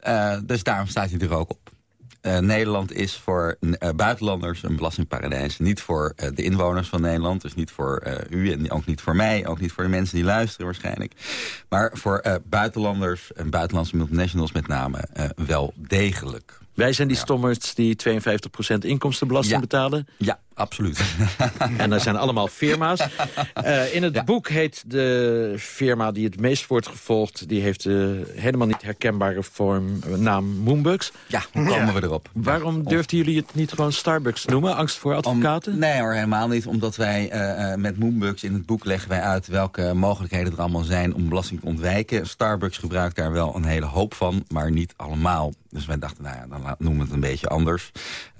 Uh, dus daarom staat hij er ook op. Uh, Nederland is voor uh, buitenlanders een belastingparadijs. Niet voor uh, de inwoners van Nederland. Dus niet voor u en ook niet voor mij. Ook niet voor de mensen die luisteren waarschijnlijk. Maar voor buitenlanders en buitenlandse multinationals met name wel degelijk. Wij zijn die ja. stommers die 52% inkomstenbelasting ja. betalen? Ja, absoluut. <laughs> en er zijn allemaal firma's. Uh, in het ja. boek heet de firma die het meest wordt gevolgd... die heeft de helemaal niet herkenbare vorm, naam Moonbugs. Ja, hoe komen we erop? Waarom durfden jullie het niet gewoon Starbucks noemen? Angst voor advocaten? Om, nee hoor, helemaal niet. Omdat wij uh, met Moonbugs in het boek leggen wij uit... welke mogelijkheden er allemaal zijn om belasting te ontwijken. Starbucks gebruikt daar wel een hele hoop van, maar niet allemaal. Dus wij dachten, nou ja, dan noemen we het een beetje anders.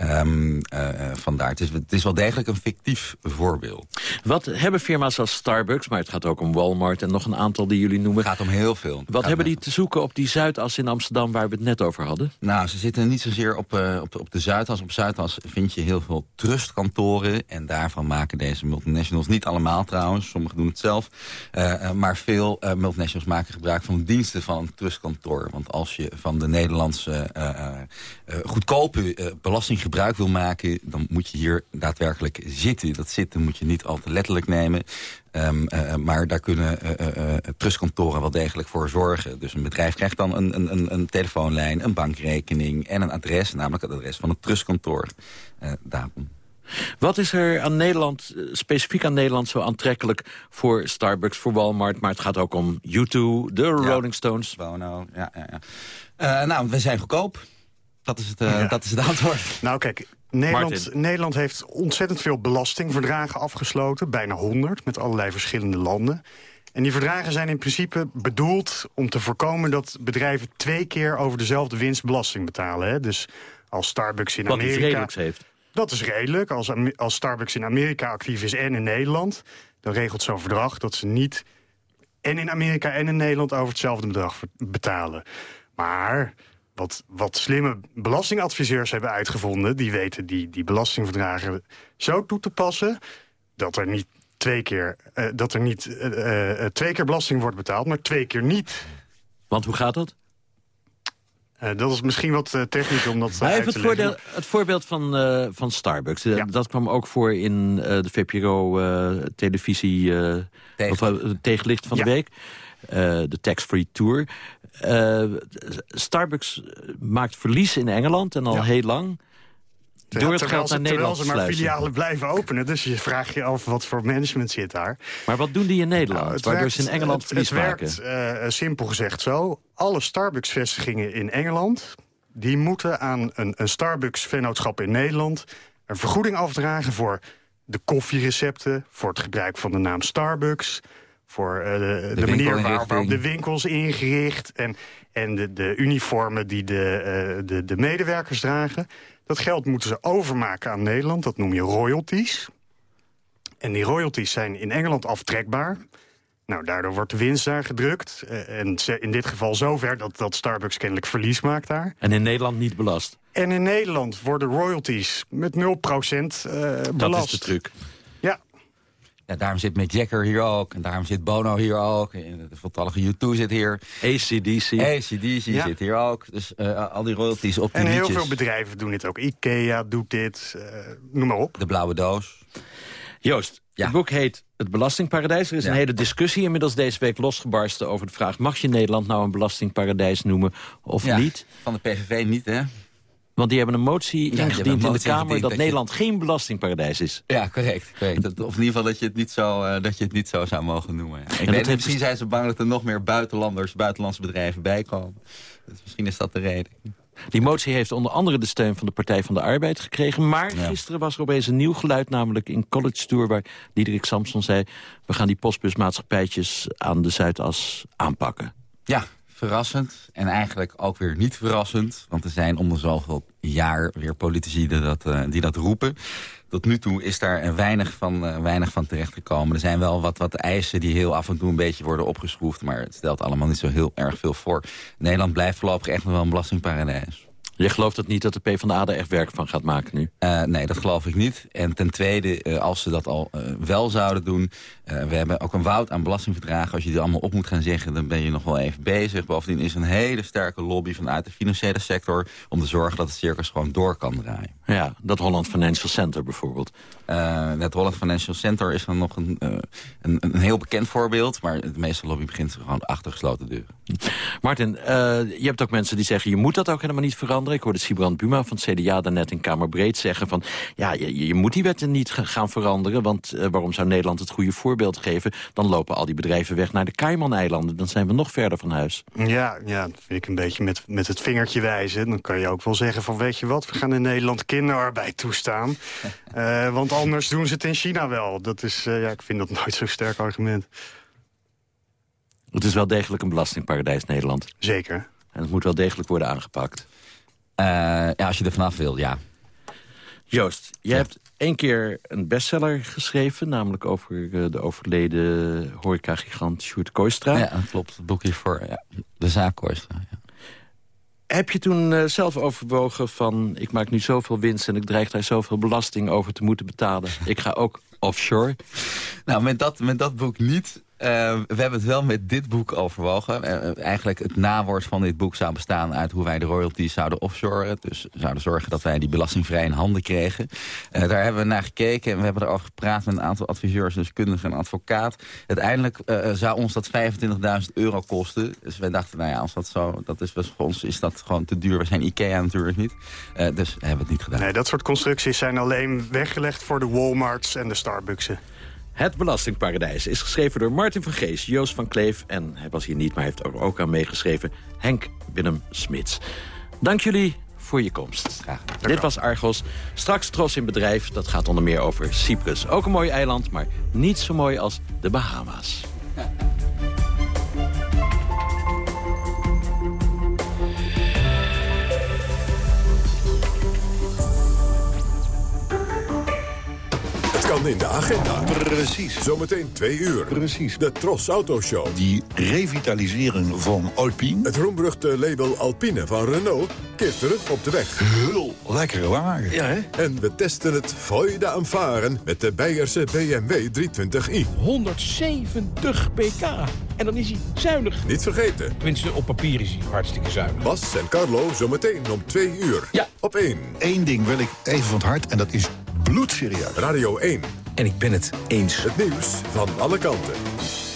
Um, uh, vandaar, het is, het is wel degelijk een fictief voorbeeld. Wat hebben firma's als Starbucks, maar het gaat ook om Walmart... en nog een aantal die jullie noemen. Het gaat om heel veel. Wat hebben die te zoeken op die Zuidas in Amsterdam... waar we het net over hadden? Nou, ze zitten niet zozeer op, uh, op, op de Zuidas. Op Zuidas vind je heel veel trustkantoren... en daarvan maken deze multinationals, niet allemaal trouwens... sommigen doen het zelf, uh, maar veel multinationals maken gebruik van diensten van een trustkantoor. Want als je van de Nederlandse uh, goedkope uh, belasting gebruik wil maken... dan moet je hier daadwerkelijk zitten. Dat zitten moet je niet al te letterlijk nemen. Um, maar daar kunnen trustkantoren wel degelijk voor zorgen. Dus een bedrijf krijgt dan een, een, een telefoonlijn, een bankrekening... en een adres, namelijk het adres van het trustkantoor. daarom. Wat is er aan Nederland, specifiek aan Nederland, zo aantrekkelijk voor Starbucks, voor Walmart? Maar het gaat ook om U2, de ja. Rolling Stones. Bono, ja, ja, ja. Uh, nou, we zijn goedkoop. Dat is het, ja. dat is het antwoord. <laughs> Nou kijk, Nederland, Nederland heeft ontzettend veel belastingverdragen afgesloten. Bijna 100, met allerlei verschillende landen. En die verdragen zijn in principe bedoeld om te voorkomen... dat bedrijven twee keer over dezelfde winst belasting betalen. Hè? Dus als Starbucks in Wat Amerika... heeft. Dat is redelijk. Als, als Starbucks in Amerika actief is en in Nederland... dan regelt zo'n verdrag dat ze niet en in Amerika en in Nederland... over hetzelfde bedrag betalen. Maar wat, wat slimme belastingadviseurs hebben uitgevonden... die weten die, die belastingverdragen zo toe te passen... dat er niet twee keer, eh, dat er niet eh, eh, twee keer belasting wordt betaald... maar twee keer niet. Want hoe gaat dat? Eh, dat is misschien wat technisch om dat eh, even te het, leggen. voordeel, het voorbeeld van, eh, van Starbucks. Dat kwam ook voor in eh, de VPRO-televisie... of tegenlicht van de week. Eh, de tax-free tour. Eh, Starbucks maakt verlies in Engeland en al heel lang... Ja, door het terwijl geld ze, naar terwijl Nederland ze te maar filialen blijven openen. Dus je vraagt je af wat voor management zit daar. Maar wat doen die in Nederland? Nou, waardoor werkt- ze in Engeland het, verlies het maken? werkt eh, simpel gezegd zo. Alle Starbucks-vestigingen in Engeland... die moeten aan een, een Starbucks-vennootschap in Nederland... een vergoeding afdragen voor de koffierecepten... voor het gebruik van de naam Starbucks... voor eh, de, de manier waar- waarop de winkels ingericht... en, en de, de uniformen die de, eh, de, de medewerkers dragen. Dat geld moeten ze overmaken aan Nederland. Dat noem je royalties. En die royalties zijn in Engeland aftrekbaar. Nou, daardoor wordt de winst daar gedrukt. Eh, en in dit geval zover dat, dat Starbucks kennelijk verlies maakt daar. En in Nederland niet belast. En in Nederland worden royalties met 0% eh belast. Dat is de truc. Ja. Ja, daarom zit Mick Jagger hier ook. En daarom zit Bono hier ook. En de voltallige U2 zit hier. ACDC. ACDC Ja. zit hier ook. Dus eh, al die royalties op die En heel liedjes. veel bedrijven doen dit ook. Ikea doet dit, eh, noem maar op. De blauwe doos. Joost, het boek heet Het Belastingparadijs. Er is Ja. een hele discussie inmiddels deze week losgebarsten over de vraag... mag je Nederland nou een belastingparadijs noemen of Ja, niet? Van de PVV niet, hè? Want die hebben een motie ingediend in de Kamer... dat je- Nederland geen belastingparadijs is. Ja, correct. correct. Dat- Of in ieder geval dat je het niet zo, eh, dat je het niet zo zou mogen noemen. Ja. Ik weet, heeft misschien zijn ze bang dat er nog meer buitenlanders, buitenlandse bedrijven bijkomen. Dus misschien is dat de reden. Die motie heeft onder andere de steun van de Partij van de Arbeid gekregen. Maar gisteren was er opeens een nieuw geluid, namelijk in College Tour... waar Diederik Samson zei, we gaan die postbusmaatschappijtjes aan de Zuidas aanpakken. Ja, verrassend. En eigenlijk ook weer niet verrassend. Want er zijn om de zoveel jaar weer politici die dat, eh, die dat roepen. Tot nu toe is daar weinig van, eh, weinig van terechtgekomen. Er zijn wel wat, wat eisen die heel af en toe een beetje worden opgeschroefd. Maar het stelt allemaal niet zo heel erg veel voor. Nederland blijft voorlopig echt nog wel een belastingparadijs. Je gelooft het niet dat de PvdA er echt werk van gaat maken nu? Eh, nee, dat geloof ik niet. En ten tweede, eh, als ze dat al eh, wel zouden doen... we hebben ook een woud aan belastingverdragen. Als je die allemaal op moet gaan zeggen, dan ben je nog wel even bezig. Bovendien is er een hele sterke lobby vanuit de financiële sector... om te zorgen dat het circus gewoon door kan draaien. Ja, dat Holland Financial Center bijvoorbeeld. Het Holland Financial Center is dan nog een, een, een heel bekend voorbeeld... maar de meeste lobby begint gewoon achter gesloten deuren. Martin, je hebt ook mensen die zeggen... je moet dat ook helemaal niet veranderen. Ik hoorde Sibrand Buma van het CDA daarnet in Kamerbreed zeggen van... ja, je, je moet die wetten niet ga- gaan veranderen... want eh, waarom zou Nederland het goede voorbeeld geven? Dan lopen al die bedrijven weg naar de Cayman-eilanden. Dan zijn we nog verder van huis. Ja, ja, dat vind ik een beetje met, met het vingertje wijzen. Dan kan je ook wel zeggen van, weet je wat, we gaan in Nederland kinderarbeid toestaan. <laughs> Eh, want anders doen ze het in China wel. Dat is, eh, ja, ik vind dat nooit zo'n sterk argument. Het is wel degelijk een belastingparadijs Nederland. Zeker. En het moet wel degelijk worden aangepakt. Eh, ja, als je er vanaf wil, ja. Joost, je hebt één keer een bestseller geschreven... namelijk over eh, de overleden horecagigant Sjoerd Kooistra. Ja, dat klopt. Het boek hiervoor, ja. De zaak Kooistra, ja. Heb je toen eh, zelf overwogen van... ik maak nu zoveel winst en ik dreig daar zoveel belasting over te moeten betalen. <laughs> ik ga ook offshore. Nou, met dat, met dat boek niet. Eh, we hebben het wel met dit boek overwogen. Eh, eigenlijk het nawoord van dit boek zou bestaan uit hoe wij de royalties zouden offshoren. Dus zouden zorgen dat wij die belastingvrij in handen kregen. Daar hebben we naar gekeken en we hebben erover gepraat met een aantal adviseurs, deskundigen en advocaat. Uiteindelijk zou ons dat 25.000 euro kosten. Dus wij dachten, nou ja, als dat zo, dat is voor ons is dat gewoon te duur. We zijn IKEA natuurlijk niet. Dus hebben we het niet gedaan. Nee, dat soort constructies zijn alleen weggelegd voor de Walmarts en de Starbucksen. Het Belastingparadijs is geschreven door Martin van Gees, Joost van Kleef... en hij was hier niet, maar hij heeft er ook aan meegeschreven... Henk Willem Smits. Dank jullie voor je komst. Dit was Argos. Straks Tros in bedrijf. Dat gaat onder meer over Cyprus. Ook een mooi eiland, maar niet zo mooi als de Bahama's. <laughs> kan in de agenda. Precies. Zometeen twee uur. Precies. De Tros Autoshow. Die revitalisering van Alpine. Het roemruchte label Alpine van Renault keert terug op de weg. Heel lekkere wagen. Ja, hè? En we testen het Freude aan varen met de Beierse BMW 320i. 170 pk. En dan is hij zuinig. Niet vergeten. Tenminste, op papier is hij hartstikke zuinig. Bas en Carlo zometeen om twee uur. Ja. Op één. Eén ding wil ik even van het hart en dat is bloedserieus. Radio 1. En ik ben het eens. Het nieuws van alle kanten.